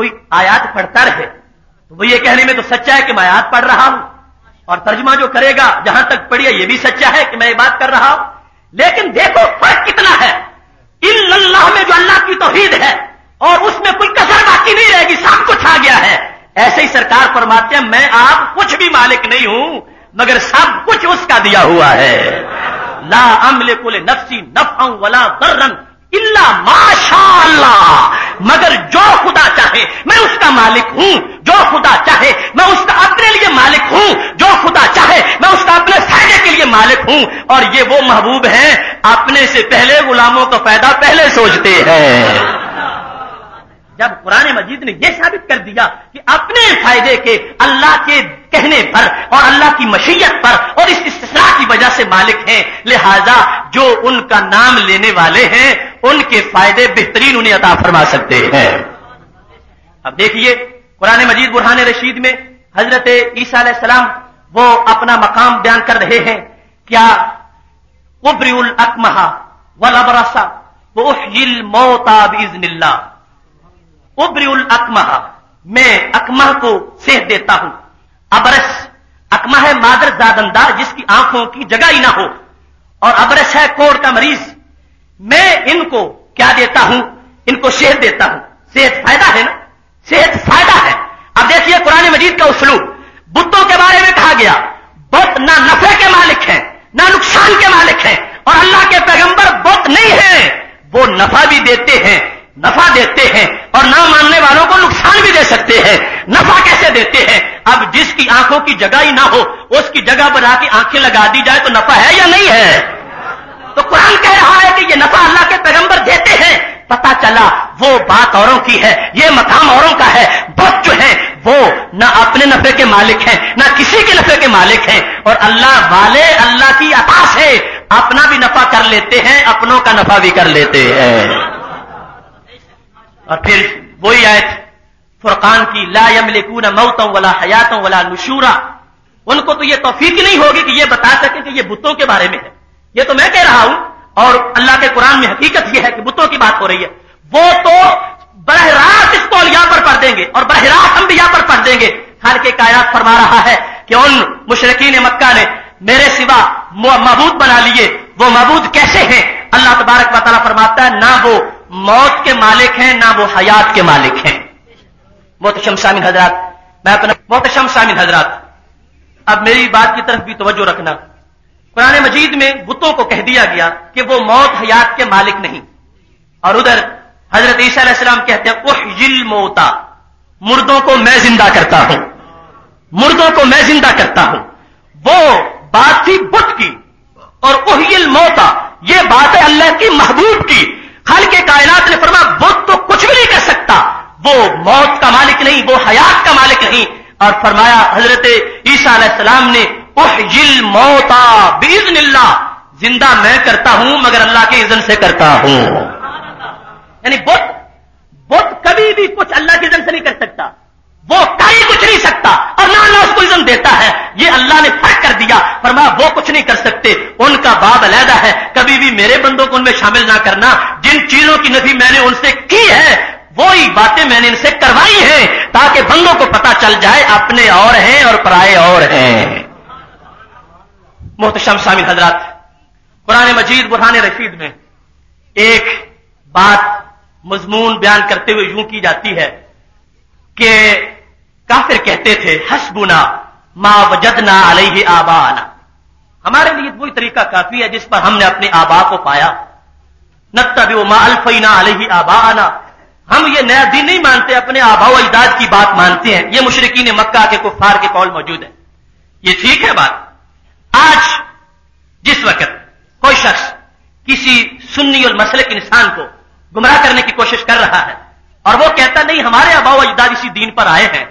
कोई आयात पढ़ता रहे तो वो ये कहने में तो सच्चा है कि मैं आयात पढ़ रहा हूँ। और तर्जमा जो करेगा, जहाँ तक पढ़िए ये भी सच्चा है कि मैं ये बात कर रहा हूँ। लेकिन देखो, फ़र्क कितना है। इन अल्लाह में जो अल्लाह की तोहीद है, और उसमें कोई कसर बाकी नहीं रहेगी, सब कुछ आ गया है। ऐसे ही सरकार फरमाते हैं, मैं आप कुछ भी मालिक नहीं हूँ, मगर सब कुछ उसका दिया हुआ है। ला अमले कुल नफसी नफाऊ वला दर्रन इल्ला माशा मगर जो खुदा चाहे, मैं उसका मालिक हूँ। जो खुदा चाहे, मैं उसका अपने लिए मालिक हूँ। जो खुदा चाहे, मैं उसका अपने फ़ायदे के लिए मालिक हूँ। और ये वो महबूब हैं, अपने से पहले गुलामों का फ़ायदा पहले सोचते हैं। जब कुरान मजीद ने यह साबित कर दिया कि अपने फ़ायदे के, अल्लाह के कहने पर और अल्लाह की मशीयत पर और इस इस्तना की वजह से मालिक हैं। लिहाजा जो उनका नाम लेने वाले हैं, उनके फ़ायदे बेहतरीन उन्हें अता फरमा सकते हैं। अब देखिए, कुरान मजीद बुरहान रशीद में हज़रत ईसा सलाम वो अपना मकाम बयान कर रहे हैं, क्या उब्रिउल अकमहा वलबरसा वो मोता बिजनिल्ला उब्रिउल अकमह, मैं अकमह को सेह देता हूँ। अबरस। अकमा है मादर जादंदार जिसकी आँखों की जगह ही ना हो। और अबरस है कोर का मरीज़। मैं इनको क्या देता हूँ? इनको सेहत देता हूँ। सेहत फ़ायदा है ना? सेहत फ़ायदा है। अब देखिए कुरान मजीद का उसलूब। बुतों के बारे में कहा गया। बुत ना नफे के मालिक हैं, ना नुकसान के मालिक हैं। और अल्लाह के पैगंबर बुत नहीं है। वो नफा भी देते हैं, नफा देते हैं। और ना मानने वालों को नुकसान भी दे सकते हैं। नफा कैसे देते हैं? अब जिसकी आँखों की जगह ही ना हो, उसकी जगह बना के आँखें लगा दी जाए तो नफा है या नहीं है? तो कुरान कह रहा है कि ये नफा अल्लाह के पैगंबर देते हैं। पता चला, वो बात औरों की है, ये मकाम औरों का है। बस जो है, वो न अपने नफे के मालिक हैं, न किसी के नफे के मालिक हैं। और अल्लाह वाले अल्लाह की अता से अपना भी नफा कर लेते हैं, अपनों का नफा भी कर लेते हैं। और फिर वही आयत फुरकान की, ला यमलिकून मौतों वाला हयातों वाला नशूरा। उनको तो ये तोफीक नहीं होगी कि ये बता सके कि ये बुतों के बारे में है। ये तो मैं कह रहा हूँ, और अल्लाह के कुरान में हकीकत यह है कि बुतों की बात हो रही है। वो तो बरह रात इसको अलिया पर पढ़ देंगे, और बरह रात हम भी यहाँ पर पढ़ देंगे। हर के कायरात फरमा रहा है कि उन मुशरकिन मक्का ने मेरे सिवा महबूद बना लिए। वो महबूद कैसे हैं? अल्लाह तबारक वाली फरमाता है, ना वो मौत के मालिक हैं, ना वो हयात के मालिक हैं। मोहतशम शामिल हजरात। मैं अपना मोहतशम शामिल हजरात। अब मेरी बात की तरफ़ भी तवज्जो रखना। कुरान मजीद में बुतों को कह दिया गया कि वो मौत हयात के मालिक नहीं। और उधर हज़रत ईसाम कहते हैं उहिल मोता। मुर्दों को मैं ज़िंदा करता हूँ। मुर्दों को मैं ज़िंदा करता हूँ। वो बात थी बुत की। और उहिल मोता, ये बात है अल्लाह की महबूब की। खल के कायनात ने फरमा बुद्ध तो कुछ भी नहीं कर सकता। वो मौत का मालिक नहीं, वो हयात का मालिक नहीं। और फरमाया, हज़रत ईसा सलाम ने, उहजिल मौता बीजनिल्ला ज़िंदा मैं करता हूँ, मगर अल्लाह के इजन से करता हूँ। यानी बुत बुत कभी भी कुछ अल्लाह के इजन से नहीं कर सकता। वो कहीं कुछ नहीं सकता, और ना अल्लाह उसको इज़्ज़त देता है। ये अल्लाह ने फ़र्क कर दिया। फरमा वो कुछ नहीं कर सकते। उनका बाब अलहदा है। कभी भी मेरे बंदों को उनमें शामिल ना करना। जिन चीज़ों की नफी मैंने उनसे की है वही बातें मैंने इनसे करवाई हैं ताकि बंदों को पता चल जाए अपने और हैं और पराए और हैं। मोहतशम शामिल हजरात, कुरान मजीद बुरहान रशीद में एक बात मजमून बयान करते हुए यूँ की जाती है कि काफिर कहते थे, हसबुना मा वजदना अलही आबाना। हमारे लिए वही तरीका काफ़ी है जिस पर हमने अपने आबा को पाया। नत्तबी मा अल्फीना अलही आबाना। हम ये नया दिन नहीं मानते, अपने आबा अजदाद की बात मानते हैं। ये मुशरकी ने मक्का के कुफार के कौल मौजूद है। ये ठीक है बात? आज, जिस वक्त कोई शख्स किसी सुन्नी और मसलक इंसान को गुमराह करने की कोशिश कर रहा है, और वो कहता, नहीं, हमारे आबा अजदाद इसी दीन पर आए हैं,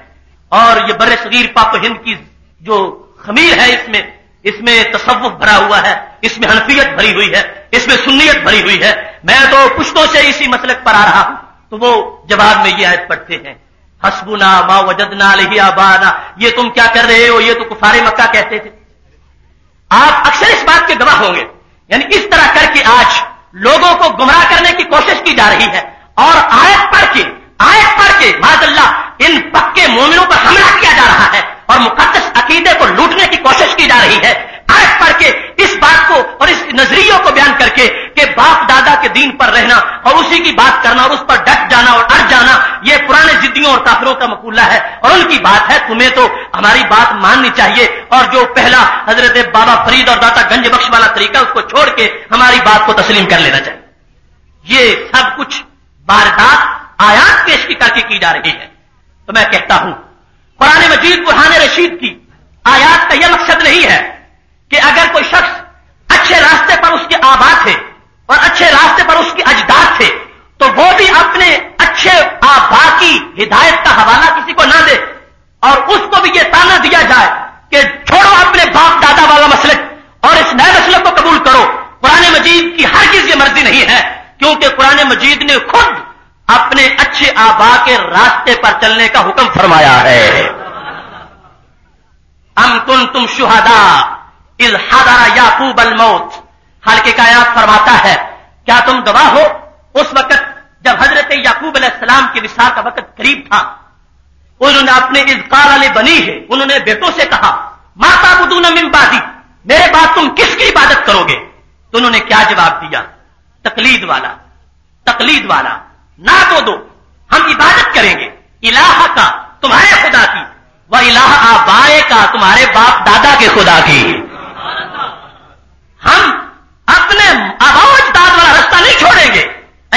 और ये बर सगीर पाप हिंद की जो खमीर है, इसमें इसमें तसवुफ भरा हुआ है, इसमें हनफियत भरी हुई है, इसमें सुन्नियत भरी हुई है। मैं तो पुश्तों से इसी मसलक पर आ रहा हूँ। तो वो जवाब में ये आयत पढ़ते हैं। हसबुना मा वजदना लही आबाना। ये तुम क्या कर रहे हो? ये तो कुफारे मक्का कहते थे। आप अक्सर इस बात के गवाह होंगे। यानी इस तरह करके आज लोगों को गुमराह करने की कोशिश की जा रही है। और आयत पढ़ के, आयत पढ़ के माजल्ला इन पक्के मोमिनों पर हमला किया जा रहा है। और मुकदस अकीदे को लूटने की कोशिश की जा रही है। आयत पढ़ के इस बात को और इस नजरियों को बयान करके कि बाप दादा के दीन पर रहना और उसी की बात करना और उस पर डट जाना और अड़ जाना, ये पुराने जिद्दियों और काफिरों का मकूला है। और उनकी बात है, तुम्हें तो हमारी बात माननी चाहिए और जो पहला हज़रत बाबा फरीद और दाता गंज बख्श वाला तरीका, उसको छोड़ के हमारी बात को तस्लीम कर लेना चाहिए। ये सब कुछ वारदात आयात पेश की करके की जा रही है। तो मैं कहता हूँ, कुरान मजीद कुरान रशीद की आयात का यह मकसद नहीं है कि अगर कोई शख्स अच्छे रास्ते पर उसके आबाद थे और अच्छे रास्ते पर उसके अजदाद थे तो वो भी अपने अच्छे आबा की हिदायत का हवाला किसी को ना दे और उसको भी यह ताना दिया जाए कि छोड़ो अपने बाप दादा वाला मसले और इस नए मसले को कबूल करो। कुरान मजीद की हर चीज़ ये मर्ज़ी नहीं है, क्योंकि कुरान मजीद ने खुद अपने अच्छे आबा के रास्ते पर चलने का हुक्म फरमाया है। हम तुम तुम शुहदा। इल हदारा याकूब अल मौत। हल्के का याद फरमाता है, क्या तुम गवाह हो? उस वक्त जब हज़रत याकूब अलैहिस्सलाम के विसार का वक्त करीब था, उन्होंने अपने इजकार अली बनी है, उन्होंने बेटों से कहा, माता बुदून मिम्बादी मेरे बाद तुम किसकी इबादत करोगे? तो उन्होंने क्या जवाब दिया? तकलीद वाला तकलीद वाला, ना तो दो, हम इबादत करेंगे। इलाहा का, तुम्हारे खुदा की वह इलाह आबाए का, तुम्हारे बाप दादा के खुदा की। हम अपने अबावजदाद वाला रास्ता नहीं छोड़ेंगे।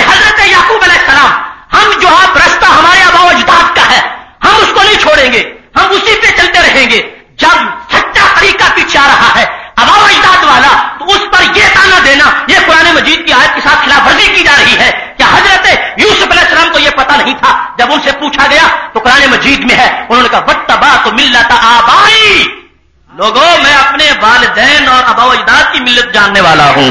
हज़रत याकूब सलाम, हम जो आप रास्ता हमारे अबावजदाद का है, हम उसको नहीं छोड़ेंगे। हम उसी पे चलते रहेंगे। जब सच्चा तरीका पीछे आ रहा है अबावजदाद वाला तो उस पर यह ताना देना यह कुरान मजीद की आयत के साथ खिलाफवर्जी की जा रही है कि हज़रत यूसुफ सलाम को यह पता नहीं था। जब उनसे पूछा गया तो कुरान मजीद में है, उन्होंने कहा वत्तबा तो मिल्लत आबाई लोगों, मैं अपने वालदेन और अबावजदाद की मिल्लत जानने वाला हूँ।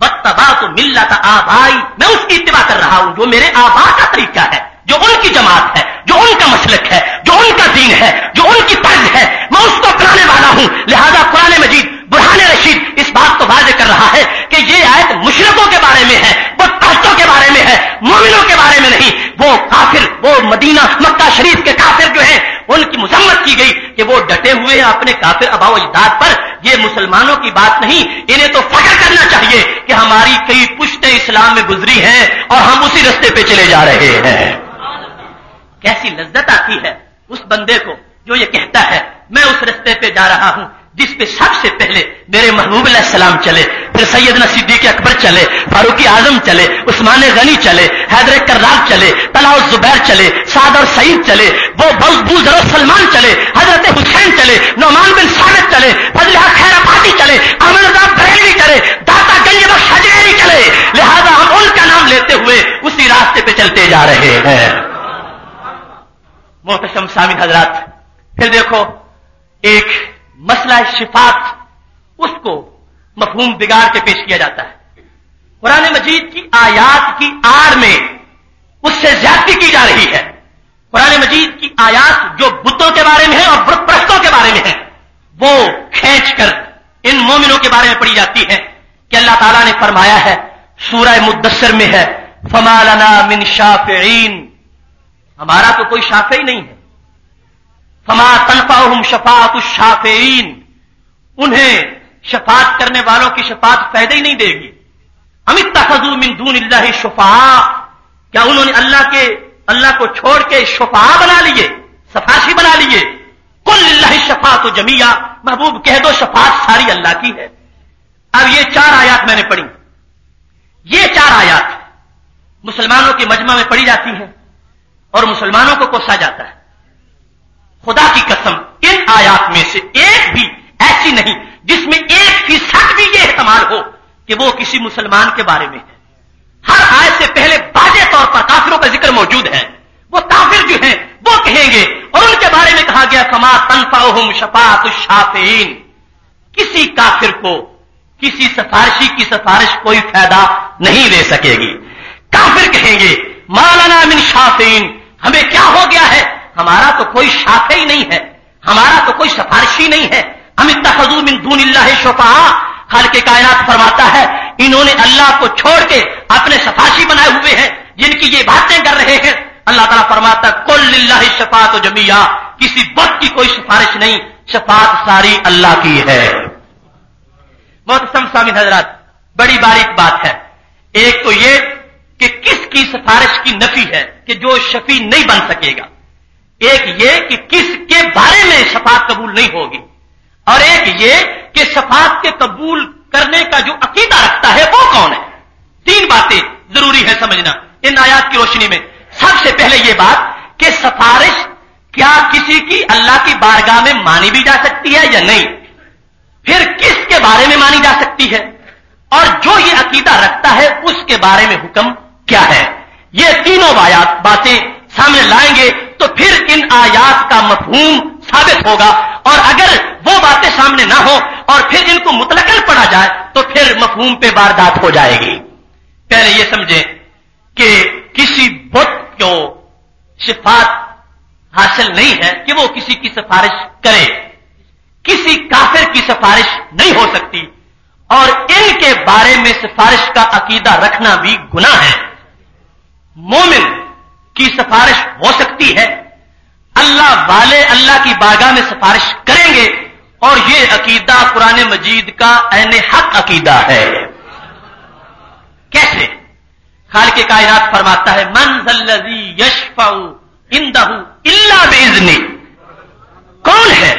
वत्तबा तो मिल्लत आबाई, मैं उसकी इतवा कर रहा हूँ, जो मेरे आबा का तरीका है, जो उनकी जमात है, जो उनका मसलक है, जो उनका दीन है, जो उनकी तर्ज है, मैं उसको अपनाने वाला हूँ। लिहाजा कुरान मजीद, बुरहान रशीद इस बात को वाजे कर रहा है कि ये आयत मुशरकों के बारे में है वो तख्तों के बारे में है, मोमिनों के बारे में नहीं, वो काफिर, वो मदीना, मक्का शरीफ के काफिर जो है उनकी मुजम्मत की गई कि वो डटे हुए हैं अपने काफिर अभाव अजदाद पर। ये मुसलमानों की बात नहीं। इन्हें तो फख्र करना चाहिए कि हमारी कई पुश्तें इस्लाम में गुजरी हैं और हम उसी रस्ते पे चले जा रहे हैं। कैसी लज्जत आती है उस बंदे को जो ये कहता है, मैं उस रस्ते पे जा रहा हूँ जिस पे सबसे पहले मेरे महबूब सलाम चले। फिर सैयदना सिद्दीक अकबर चले, फारूकी आज़म चले, उस्मान गनी चले, हैदर कर्राब चले, तलाउ जुबैर चले, साद और सईद चले, वो बूजर सलमान चले, हज़रत हुसैन चले, नौमान बिन साबित चले, फजल खैराबादी चले अहमद बरेली चले, दाता गंज हजरेरी चले। लिहाजा हम उनका नाम लेते हुए उसी रास्ते पे चलते जा रहे हैं। मोहतम सामिन हजरात, फिर देखो, एक मसला शिफात मफहूम बिगाड़ के पेश किया जाता है। कुरान मजीद की आयात की आड़ में उससे ज्यादती की जा रही है। कुरान मजीद की आयात जो बुद्धों के बारे में है और प्रस्तों के बारे में है, वो खींच कर इन मोमिनों के बारे में पढ़ी जाती है कि अल्लाह ताला ने फरमाया है, सूरह मुद्दसर में है, फमालना मिन शाफीन हमारा तो कोई शाफे ही नहीं है। फमा तनफाहम शफात उन्हें शफात करने वालों की शफात फ़ायदे ही नहीं देगी। अमित तफजू मिन दून शफा। क्या उन्होंने अल्लाह के, अल्लाह को छोड़ के शफा बना लिए? सफाशी बना लिए? कुल शफा तो जमिया। महबूब, कह दो, शफात सारी अल्लाह की है। अब ये चार आयात मैंने पढ़ी। ये चार आयात मुसलमानों के मजमा में पढ़ी जाती है और मुसलमानों को कोसा जाता है। खुदा की कसम, इन आयात में से एक भी ऐसी नहीं जिसमें एक फ़ीसद भी यह इस्तेमाल हो कि वो किसी मुसलमान के बारे में है। हर आयत से पहले बाजे तौर पर काफिरों का ज़िक्र मौजूद है। वो काफिर जो हैं, वो कहेंगे, और उनके बारे में कहा गया कमा तनफाहम शफात शाफीन किसी काफिर को, किसी सिफारशी की सिफारिश कोई फ़ायदा नहीं दे सकेगी। काफिर कहेंगे, मालाना मिन शाफीन हमें क्या हो गया है? हमारा तो कोई शाफे ही नहीं है। हमारा तो कोई सिफारिशी नहीं है। हम इतखजू मिन दून शोफा खाल के कायनात फरमाता है, इन्होंने अल्लाह को छोड़ के अपने सफाशी बनाए हुए हैं, जिनकी ये बातें कर रहे हैं। अल्लाह तला फरमाता कुल कुल्ला शफात जमिया, किसी वक्त की कोई सिफारिश नहीं शफात सारी अल्लाह की है। मोहतम स्वामी हजरात, बड़ी बारीक बात है। एक तो ये कि किसकी सिफारिश की नफी है, कि जो शफी नहीं बन सकेगा। एक ये कि किसके बारे में शफात कबूल नहीं होगी। और एक ये कि शफात के कबूल करने का जो अकीदा रखता है, वो कौन है? तीन बातें ज़रूरी है समझना इन आयात की रोशनी में। सबसे पहले यह बात कि सिफारिश क्या किसी की अल्लाह की बारगाह में मानी भी जा सकती है या नहीं? फिर किसके बारे में मानी जा सकती है? और जो ये अकीदा रखता है, उसके बारे में हुक्म क्या है? ये तीनों बातें सामने लाएँगे तो फिर इन आयात का मफहूम साबित होगा। और अगर वो बातें सामने ना हो और फिर इनको मुतलकन पढ़ा जाए तो फिर मफहूम पे वारदात हो जाएगी। पहले ये समझे कि किसी बुत को सिफात हासिल नहीं है कि वो किसी की सिफारिश करे। किसी काफिर की सिफारिश नहीं हो सकती। और इनके बारे में सिफारिश का अकीदा रखना भी गुना है। मोमिन की सिफारिश हो सकती है अल्लाह वाले अल्लाह की बागा में सिफारिश करेंगे और ये अकीदा कुरान मजीद का एन हक अकीदा है। कैसे? खाल के कायनात फरमाता है मंजल्लजी यशफाऊ इंदहू इल्ला बेजनी कौन है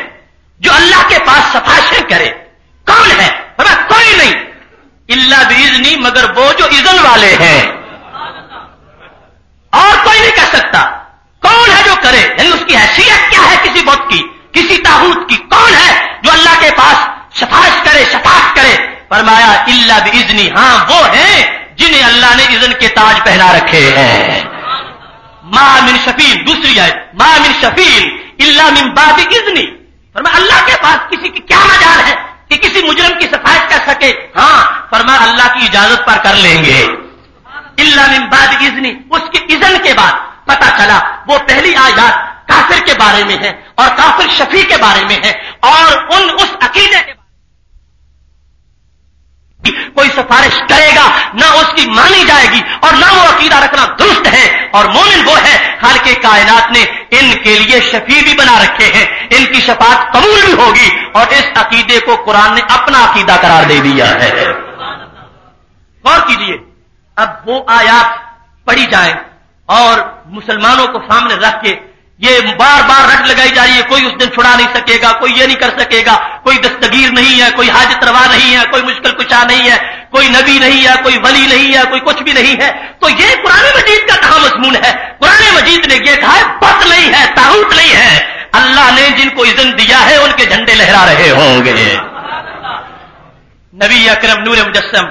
जो अल्लाह के पास सफाशें करे? कौन है? कोई नहीं। इल्ला बेजनी मगर वो जो इजन वाले हैं। और कोई नहीं कर सकता। कौन है जो करे? यानी उसकी हैसियत क्या है किसी बुत की? किसी ताहूत की? कौन है जो अल्लाह के पास सफाश करे सफाश करे? फरमाया, इल्ला इजनी हाँ, वो है जिन्हें अल्लाह ने इजन के ताज पहना रखे हैं। मा शफील, दूसरी आयत। मा मिन शफील, इल्ला मिन बाद इजनी। फरमा अल्लाह के पास किसी की क्या मजाल है कि किसी मुजरम की सफ़ाई कर सके? हाँ फरमा अल्लाह की इजाज़त पर कर लेंगे। इल्ला मिन बाद इजनी, उसके इजन के बाद। पता चला, वो पहली आयात काफिर के बारे में है और काफिर शफी के बारे में है और उन उस अकीदे के कोई सिफारिश करेगा, ना उसकी मानी जाएगी और ना वो अकीदा रखना दुरुस्त है। और मोमिन वो है हाल के कायनात ने इनके लिए शफी भी बना रखे हैं, इनकी शफात कबूल भी होगी और इस अकीदे को कुरान ने अपना अकीदा करार दे दिया है। गौर कीजिए, अब वो आयात पढ़ी जाए। और मुसलमानों को सामने रख के ये बार बार रट लगाई जा रही है, कोई उस दिन छुड़ा नहीं सकेगा, कोई ये नहीं कर सकेगा, कोई दस्तगीर नहीं है, कोई हाजत रवा नहीं है, कोई मुश्किल कुशा नहीं है, कोई नबी नहीं है, कोई वली नहीं है, कोई कुछ भी नहीं है। तो ये पुराने मजीद का कहा मजमून है? पुराने मजीद ने यह कहा बत नहीं है ताहूत नहीं है। अल्लाह ने जिनको इजन दिया है, उनके झंडे लहरा रहे होंगे। नबी अक्रम नूर मुजस्म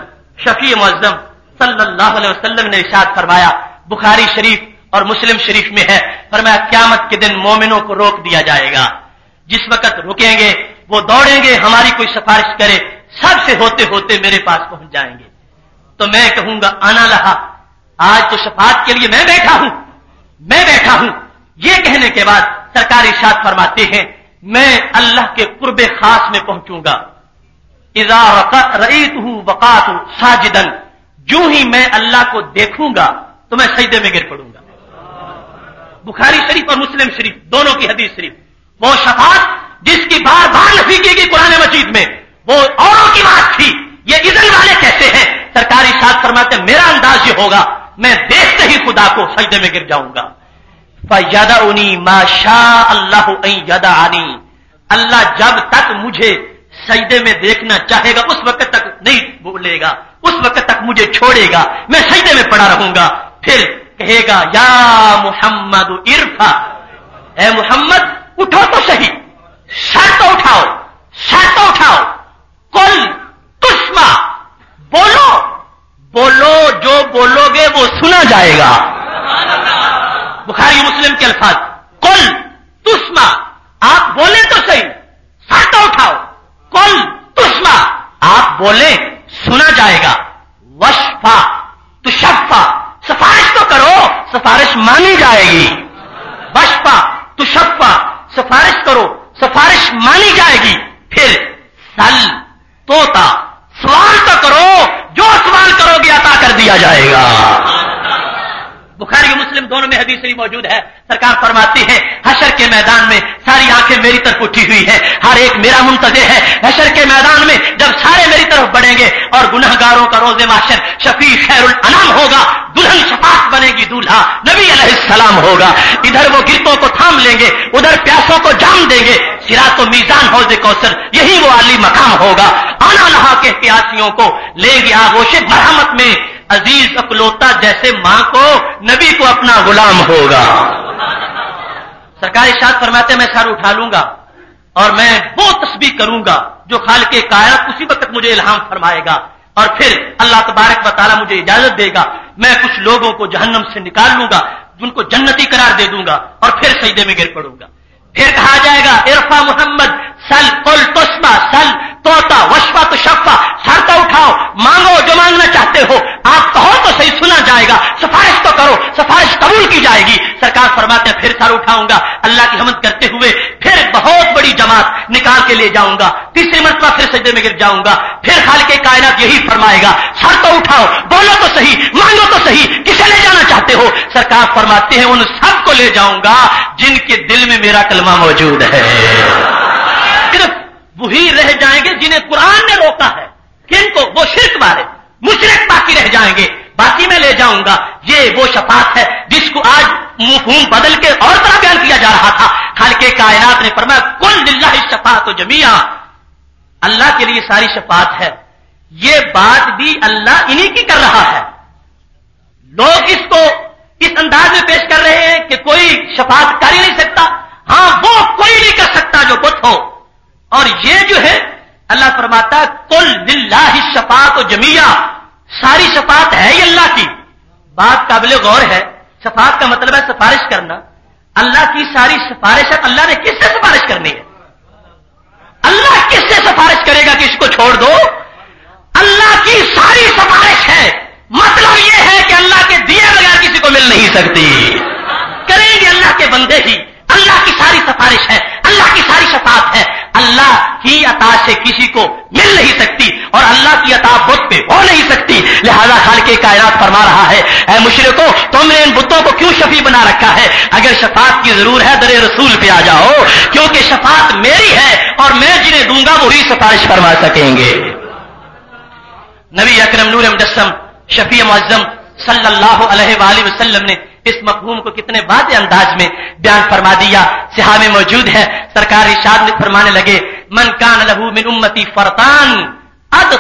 शफी मुजम सल्लल्लाहु अलैहि वसल्लम ने इशाद फरमाया बुखारी शरीफ और मुस्लिम शरीफ में है। फरमाया, क्यामत के दिन मोमिनों को रोक दिया जाएगा। जिस वक्त रुकेंगे, वो दौड़ेंगे, हमारी कोई सिफारिश करे, सबसे होते होते मेरे पास पहुँच जाएँगे। तो मैं कहूँगा, आना लहा, आज तो शफात के लिए मैं बैठा हूँ, मैं बैठा हूँ। ये कहने के बाद सरकारी इशाद फरमाते हैं, मैं अल्लाह के कुर्बे खास में पहुंचूँगा। इजा रईत हूँ वकात साजिदन, जो ही मैं अल्लाह को देखूँगा तो मैं सईदे में गिर पड़ूँगा। बुखारी शरीफ और मुस्लिम शरीफ, दोनों की हदीस शरीफ। वो शफात जिसकी बार बार नफी की गई कुरान मजीद में, वो औरों की बात थी। ये इधर वाले कहते हैं? सरकारी साथ फरमाते, मेरा अंदाज ये होगा, मैं देखते ही खुदा को सजदे में गिर जाऊँगा। फदा उनी माशा अल्लाह यदा आनी अल्लाह जब तक मुझे सजदे में देखना चाहेगा, उस वक्त तक नहीं बोलेगा, उस वक्त तक मुझे छोड़ेगा। मैं सजदे में पड़ा रहूँगा। फिर कहेगा, या मोहम्मद इरफा। ए मोहम्मद, उठो तो सही। सर तो उठाओ सर तो उठाओ। कुल तुष्मा, बोलो। बोलो, जो बोलोगे वो सुना जाएगा। बुखारी मुस्लिम के अल्फाज, कुल तुष्मा, आप बोले तो सही। साटा उठाओ। कुल तुष्मा, आप बोले, सुना जाएगा। वशफा, तुशफा। सिफारिश तो करो, सिफारिश मानी जाएगी। बशपा तुशपा सिफारिश करो, सिफारिश मानी जाएगी। फिर सल, तोता, सवाल तो करो, जो सवाल करोगे अता कर दिया जाएगा। बुखारी मुस्लिम दोनों में हदीस ही मौजूद है। सरकार फरमाती है, हशर के मैदान में सारी आँखें मेरी तरफ़ उठी हुई है। हर एक मेरा मुंतजे है। हशर के मैदान में जब सारे मेरी तरफ़ बढ़ेंगे और गुनहगारों का रोज़े माशर शफी खैरुल अनाम होगा, दुल्हन शफात बनेगी दूल्हा, नबी सलाम होगा। इधर वो गिरतों को थाम लेंगे, उधर प्यासों को जाम देंगे। सिरा तो मीजान हौज कौसर, यही वो अली मकाम होगा। आना नहा के प्यासियों को लेंगे आगोश मरहमत में अज़ीज़ अपलोता जैसे माँ को नबी को अपना गुलाम होगा। सरकारी शाद फरमाते मैं सर उठा लूँगा और मैं वो तस्वीर करूँगा जो खाल के कायरत उसी वक्त मुझे इल्हाम फरमाएगा और फिर अल्लाह तबारक वाली मुझे इजाज़त देगा। मैं कुछ लोगों को जहन्नम से निकाल लूँगा, उनको जन्नती करार दे दूँगा और फिर सईदे में गिर पड़ूँगा। फिर कहा जाएगा, इरफा मोहम्मद, सल कुल तुस्मा सल तोता वशफा तो शफा सर तो उठाओ, मांगो जो मांगना चाहते हो। आप कहो तो सही, सुना जाएगा। सिफारिश तो करो, सिफारिश कबूल की जाएगी। सरकार फरमाते फिर सर उठाऊँगा। अल्लाह की हमद करते हुए फिर बहुत बड़ी जमात निकाल के ले जाऊँगा। तीसरी मरतबा फिर सजदे में गिर जाऊँगा। फिर खाल के कायनात यही फरमाएगा। सर तो उठाओ, बोलो तो सही, मांगो तो सही, किसे ले जाना चाहते हो? सरकार फरमाते हैं, उन सबको ले जाऊँगा जिनके दिल में मेरा कलमा मौजूद है। सिर्फ़ वही रह जाएँगे जिन्हें कुरान ने रोका है। किनको वो शिरक वाले मुशरक बाकी रह जाएँगे, बाकी मैं ले जाऊँगा। ये वो शफात है जिसको आज मुफहूम बदल के और तरह बयान किया जा रहा था। खाल के कायनात ने फरमाया, कुल दिल्ला शफात जमिया। अल्लाह के लिए सारी शफात है। ये बात भी अल्लाह इन्हीं की कर रहा है। लोग इसको इस अंदाज में पेश कर रहे हैं कि कोई शफात कर ही नहीं सकता। हाँ, वो कोई नहीं कर सकता जो बुत हो। और ये जो है अल्लाह फरमाता है, कुल दिल्ला शफात जमिया। सारी शफात है ही अल्लाह की। बात काबिल गौर है। शफात का मतलब है सिफारिश करना। अल्लाह की सारी सिफारिश है, अल्लाह ने किससे सिफारिश करनी है? अल्लाह किससे सिफारिश करेगा कि इसको छोड़ दो? अल्लाह की सारी सिफारिश है। मतलब यह है कि अल्लाह के दिए बगैर किसी को मिल नहीं सकती। करेंगे अल्लाह के बंदे ही। अल्लाह की सारी सिफारिश है, अल्लाह की सारी शफात है। अल्लाह की अता से किसी को मिल नहीं सकती और अल्लाह की अता बुत पे हो नहीं सकती। लिहाजा खाल के कायनात फरमा रहा है, ऐ मुशरको, तुमने इन बुतों को क्यों शफी बना रखा है? अगर शफात की ज़रूर है, दरे रसूल पे आ जाओ, क्योंकि शफात मेरी है और मैं जिन्हें दूँगा, वही सिफारिश फरमा सकेंगे। नबी अक्रम नूर मुजस्म शफी मुजम सल्लल्लाहु अलैहि वसल्लम ने इस मफहूम को कितने वादे अंदाज में बयान फरमा दिया। सिहा में मौजूद है। सरकार इशाद में फरमाने लगे, मन कान लहू मिन उम्मती फरतान अद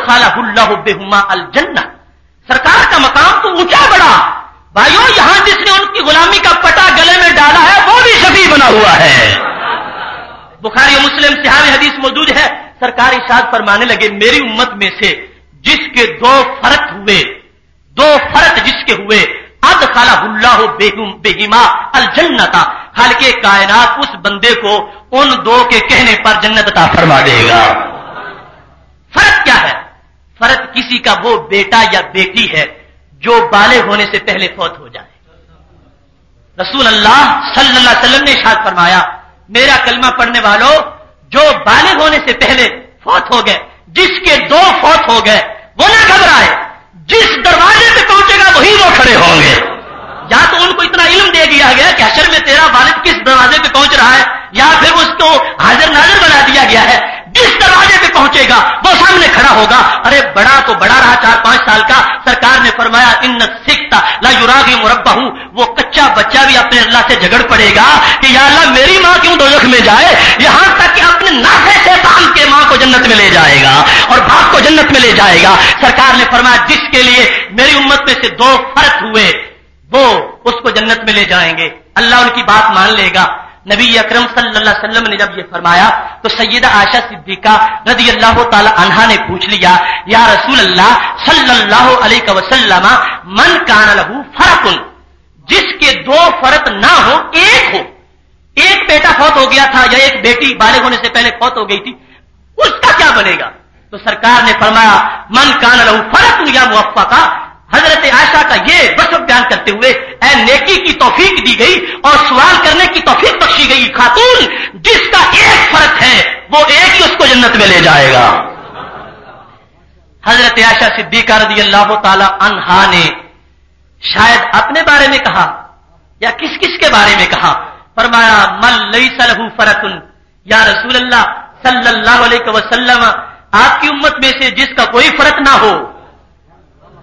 बेहुमा अल जन्ना. सरकार का मकाम तो ऊँचा बड़ा। भाइयों, यहाँ जिसने उनकी गुलामी का पटा गले में डाला है, वो भी शफी बना हुआ है। बुखारी मुस्लिम सिहावी हदीस मौजूद है। सरकार इशाद फरमाने लगे, मेरी उम्मत में से जिसके दो फ़र्क हुए, दो फ़र्क जिसके हुए अद खाला बेहिमा अल जन्नता हल्के कायनात उस बंदे को उन दो के कहने पर जन्नत फरमा देगा। फ़र्क क्या है? फ़र्क किसी का वो बेटा या बेटी है जो बाले होने से पहले फौत हो जाए। रसूल अल्लाह सल्लल्लाहु अलैहि वसल्लम ने इशाद फरमाया, मेरा कलमा पढ़ने वालों, जो बाले होने से पहले फौत हो गए, जिसके दो फौत हो गए, वो ना घबराए। जिस दरवाजे वही वो खड़े होंगे। या तो उनको इतना इल्म दे दिया गया कि अशर में तेरा वालिद किस दरवाजे पे पहुँच रहा है, या फिर उसको हाजिर नाजर बना दिया गया है। जिस दरवाजे पे पहुंचेगा, वो सामने खड़ा होगा। अरे, बड़ा तो बड़ा रहा चार पाँच साल का। सरकार ने फरमाया इन सिखता ला मुरब्बा हूँ वो कच्चा बच्चा भी अपने अल्लाह से झगड़ पड़ेगा कि, या अल्लाह, मेरी माँ क्यों दोजख में जाए? यहाँ तक कि अपने नाफे से ताम के माँ को जन्नत में ले जाएगा और बाप को जन्नत में ले जाएगा। सरकार ने फरमाया, जिसके लिए मेरी उम्मत में से दो फ़र्क हुए, वो उसको जन्नत में ले जाएँगे। अल्लाह उनकी बात मान लेगा। नबी अकरम सल्लल्लाहु ने जब ये फरमाया तो सैयदा आशा सिद्दीका रज़ी अल्लाह तहा ने पूछ लिया, या रसूल अल्लाह सल्लल्लाहु अलैहि वसल्लम, मन कान लहू फरकुन, जिसके दो फ़र्क ना हो, एक हो। एक बेटा फौत हो गया था, या एक बेटी बाले होने से पहले फौत हो गई थी, उसका क्या बनेगा? तो सरकार ने फरमाया, मन कान लहू फरक या मुफ्फा का हज़रत आयशा का ये वसफ बयान करते हुए ए नेकी की तोफीक दी गई और सवाल करने की तोफीक बख्शी गई खातून, जिसका एक फ़र्क है, वो एक ही उसको जन्नत में ले जाएगा। हज़रत आयशा सिद्दीका रदी अल्लाह तला अनहा ने शायद अपने बारे में कहा, या किस किस के बारे में कहा? फरमाया, मल लई सलहू फरकुन, या रसूल अल्लाह सल्लल्लाहु अलैहि वसल्लम, आपकी उम्मत में से जिसका कोई फ़र्क ना हो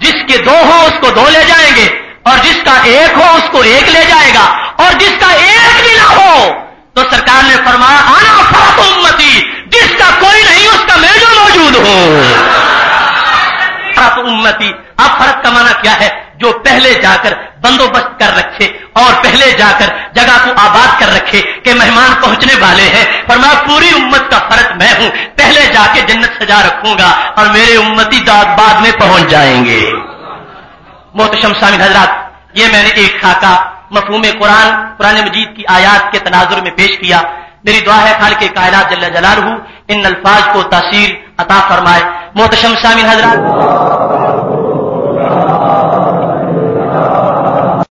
जिसके दो हो उसको दो ले जाएँगे और जिसका एक हो उसको एक ले जाएगा और जिसका एक भी ना हो तो सरकार ने फरमाया आना फ़र्क उम्मती जिसका कोई नहीं उसका मैं जो मौजूद हो। फ़र्क उम्मती अब फ़र्क का माना क्या है? जो पहले जाकर बंदोबस्त कर रखे और पहले जाकर जगह को आबाद कर रखे कि मेहमान पहुँचने वाले हैं। पर मैं पूरी उम्मत का फ़र्क मैं हूँ। पहले जाके जन्नत सजा रखूँगा और मेरे उम्मती बाद में पहुँच जाएँगे। मोहतशम शामिल हजरात, ये मैंने एक खाका मफहूम कुरान कुरान मजीद की आयात के तनाजुर में पेश किया। मेरी दुआ है खाल के कायनात जल्ला जलाल इन अल्फाज को तासीर अता फरमाए। मोहतशम शामिल हजरात।